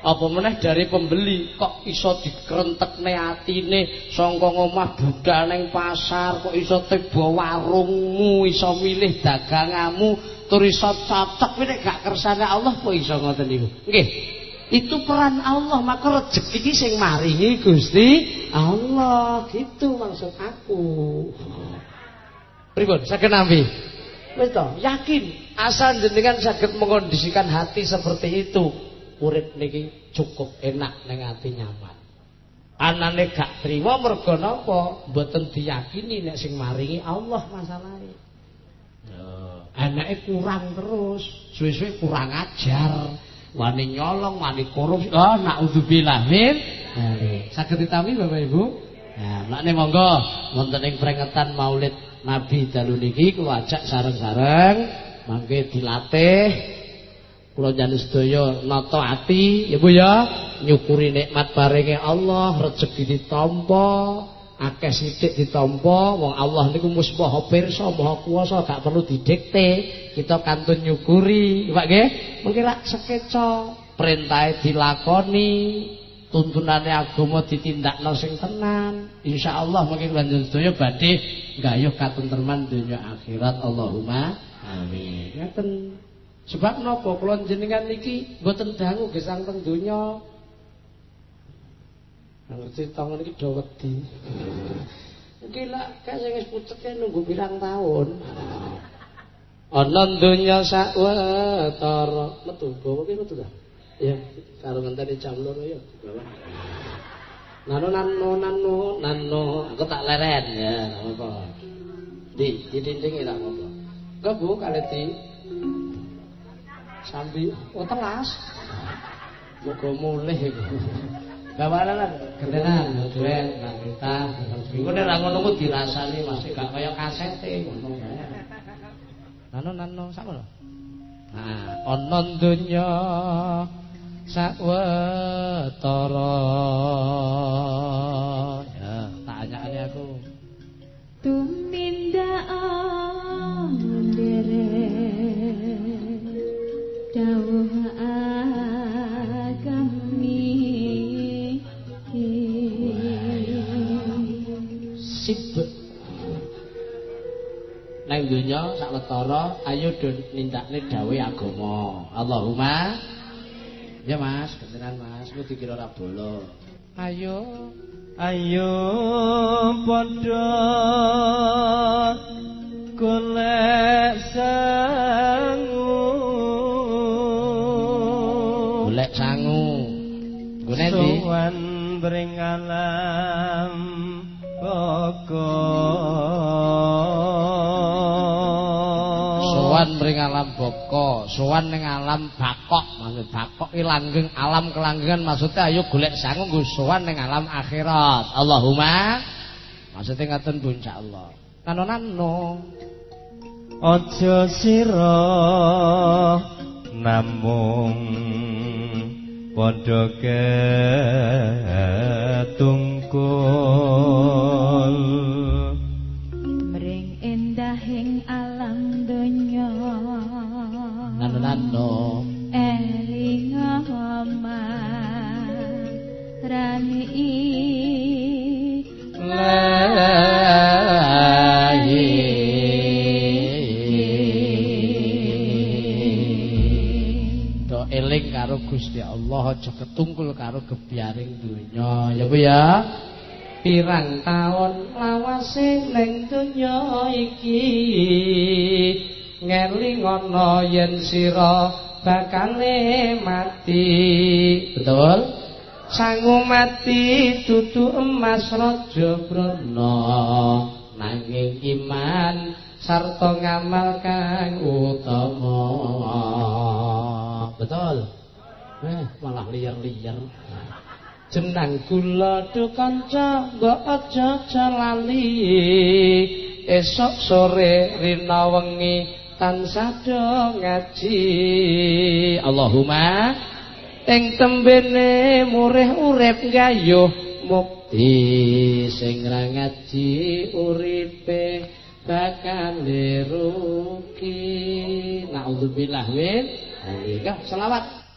[SPEAKER 1] apa meneh dari pembeli kok iso dikrentekne atine sangka ngomah budal ning pasar kok iso tiba warungmu iso milih daganganmu turis cocok iki gak kersane Allah kok iso ngoten niku nggih itu peran Allah maka rezeki ini sing maringi Gusti Allah gitu maksud aku pripun saya nampi wis yakin asal jenengan saged mengondisikan hati seperti itu urip niki cukup enak ning ati nyaman anane gak terima mergo napa mboten diyakini nek sing maringi Allah masalahe oh. anaknya kurang terus suwe-suwe kurang ajar wani nyolong, wani korupsi. Oh, naudzubillah min Sakit ditami Bapak Ibu? Nah, makne monggo wonten ing peringatan Maulid Nabi dalu niki kula ajak sareng-sareng mangke dilatih kula jan sedaya nata ati ya Bu ya nyukuri nikmat paringe Allah, rezeki ditampa, akeh sithik ditampa wong Allah niku musbah pirsa maha kuwasa gak perlu didikte kita kantun nyukuri Pak nggih mengki lak sekeca perintahe dilakoni tuntunane agama ditindakno sing tenan insyaallah mengki banjur sedaya badhe gayuh katentreman donya akhirat Allahumma amin ngaten sebab napa kula njenengan niki mboten dangu gesang teng donya ngerti tangan iki dawa wedi iki lak kek sing wis nunggu pirang taun ana donya sak wetar metu gowo iki metu ta ya karo ngenteni jam loro ya nano nano nano nano aku tak leren ya apa di di dinding ya apa enggak bu kalau di sambil oh telas mau mulih gawala lah kendala duet nang kita iku nek ngono ku dirasani masih gak kaya kaset e ngono nanu nanu sapa lho ha ana dunya sawetara ya tanyane aku
[SPEAKER 2] tuminda mundere dawa
[SPEAKER 1] Neng Nang dunya sak wetara ayo nindakne dawuh agama. Allahumma. Ya Mas, beneran Mas, kok dikira ora bolo. Ayo
[SPEAKER 3] ayo padha golek sangu.
[SPEAKER 1] Golek sangu. Gune ndi?
[SPEAKER 3] Suwan
[SPEAKER 1] bringalah. ring alam boko sowan ning alam bakok maksud bakok iki langgeng alam kelanggengan maksudnya ayo golek sangu nggo sowan ning alam akhirat Allahumma maksudnya ngaten Bu Allah kanonan
[SPEAKER 3] no Ojo siro namung padha ketungkul
[SPEAKER 1] aja ketungkul karo gebyaring donya ya Bu ya pirang taun lawase ning donya iki ngelingono yen sira bakale mati betul sangu mati dudu emas raja brana nanging iman sarta ngamal kang utama betul Eh, malah liar-liar. Jenang kula dukanca nggo aja jalali. Esok sore rina wengi tansah do ngaji. Allahumma ing tembene murih urip gayuh mukti sing ra ngaji uripe bakal diruki. Nauzubillah min. Ayo selawat.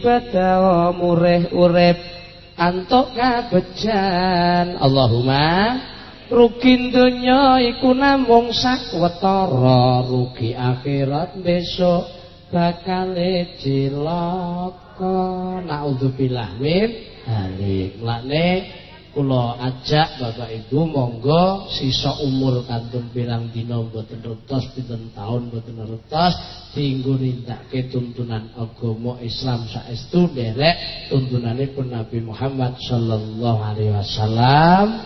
[SPEAKER 1] badawa murih urep antuk kabejan Allahumma rugi donya iku namung sakwetara rugi akhirat besok bakal cilaka naudzubillah min halik lakne Kula ajak Bapak Ibu monggo sisa umur kantun pirang dina mboten retos pinten taun mboten retos dienggo nindakake tuntunan agama Islam saestu derek tuntunane pun Nabi Muhammad sallallahu alaihi wasallam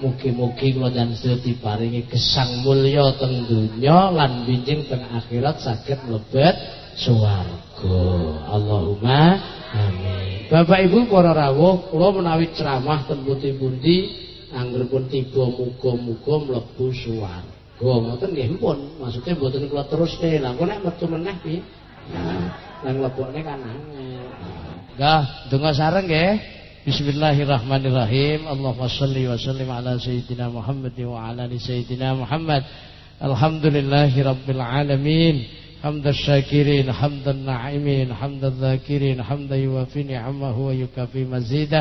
[SPEAKER 1] mugi-mugi kula dan sedaya diparingi gesang mulya teng donya lan binjing teng akhirat saged mlebet Suwargo, Allahumma amin. Bapak Ibu para rawuh, kula menawi ceramah ten pundi-pundi anggere pun tiba muga-muga mlebu swarga. Ngoten nggih pun, maksude mboten kula teruske. Lah kok nek metu meneh piye? Nah, nang lebokne kan angel. Nggih, donga sareng nggih. Bismillahirrahmanirrahim. Allahumma shalli wa sallim ala sayyidina Muhammad wa ala ali sayyidina Muhammad. Alhamdulillahirabbil alamin. حمد الشاكرين حمد النعيمين حمد الذاكرين حمد يوافي نعمه ويكافي مزيده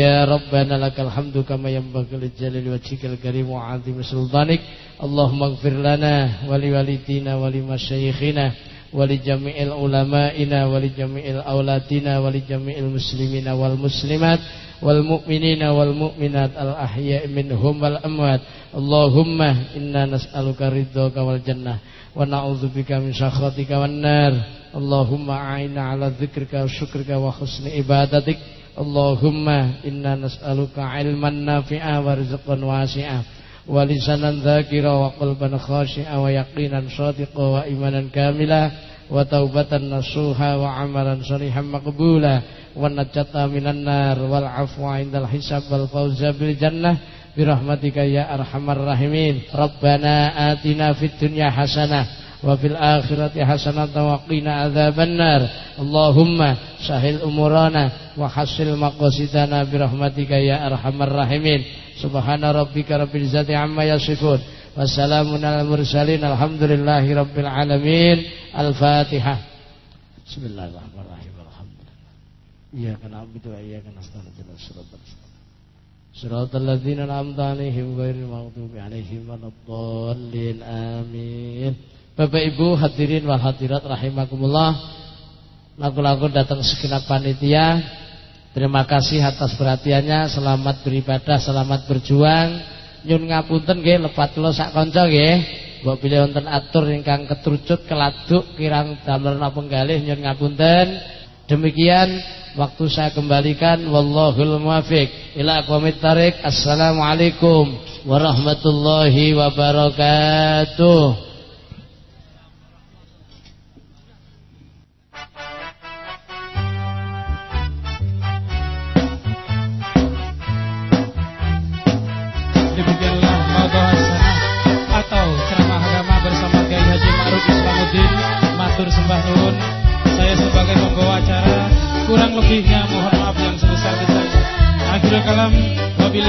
[SPEAKER 1] يا ربنا لك الحمد كما ينبغي لجلال وجهك الكريم وعظيم سلطانك اللهم اغفر لنا ولوالدينا ولمشايخنا ولجميع علمائنا ولجميع أولادنا ولجميع المسلمين والمسلمات والمؤمنين والمؤمنات الأحياء منهم والأموات اللهم إنا نسألك رضاك والجنة wa na'udzubika min syakhatika wan nar Allahumma aina 'ala dzikrika wa syukrika wa husni ibadatik Allahumma inna aluka 'ilman nafi'an wa rizqan wasi'an wa lisanan dzakira wa qalban khashi'an imanan kamila wataubatan nasuha wa amalan salihan maqbula wa najata minan nar wal 'afwa 'indal hisab wal fawza bil jannah birahmatika ya arhamar rahimin rabbana atina fid dunya hasanah wa fil akhirati hasanatan wa qina adzabannar Allahumma sahil umurana wa hasil maqasidana birahmatika ya arhamar rahimin subhana rabbika rabbil izzati amma yasifun wassalamun al mursalin alhamdulillahi rabbil alamin al-fatihah bismillahirrahmanirrahim alhamdulillah iyyaka na'budu wa iyyaka nasta'in ihdinas siratal صراط الذين أنعمت عليهم غير المغضوب عليهم ولا الضالين آمين Bapak Ibu hadirin wal hadirat rahimakumullah Lagu-lagu datang segenap panitia Terima kasih atas perhatiannya Selamat beribadah, selamat berjuang Nyun ngapunten nggih lepat lo sak konco nggih Mbok bilih wonten atur ingkang ketrucut keladuk kirang damel napa nggalih nyun ngapunten Demikian Waktu saya kembalikan wallahul muwafiq ila aqwamit tarik. Assalamualaikum warahmatullahi wabarakatuh.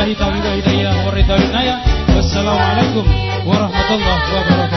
[SPEAKER 4] wabillahi taufiq hidayah wa Wassalamualaikum warahmatullahi wabarakatuh.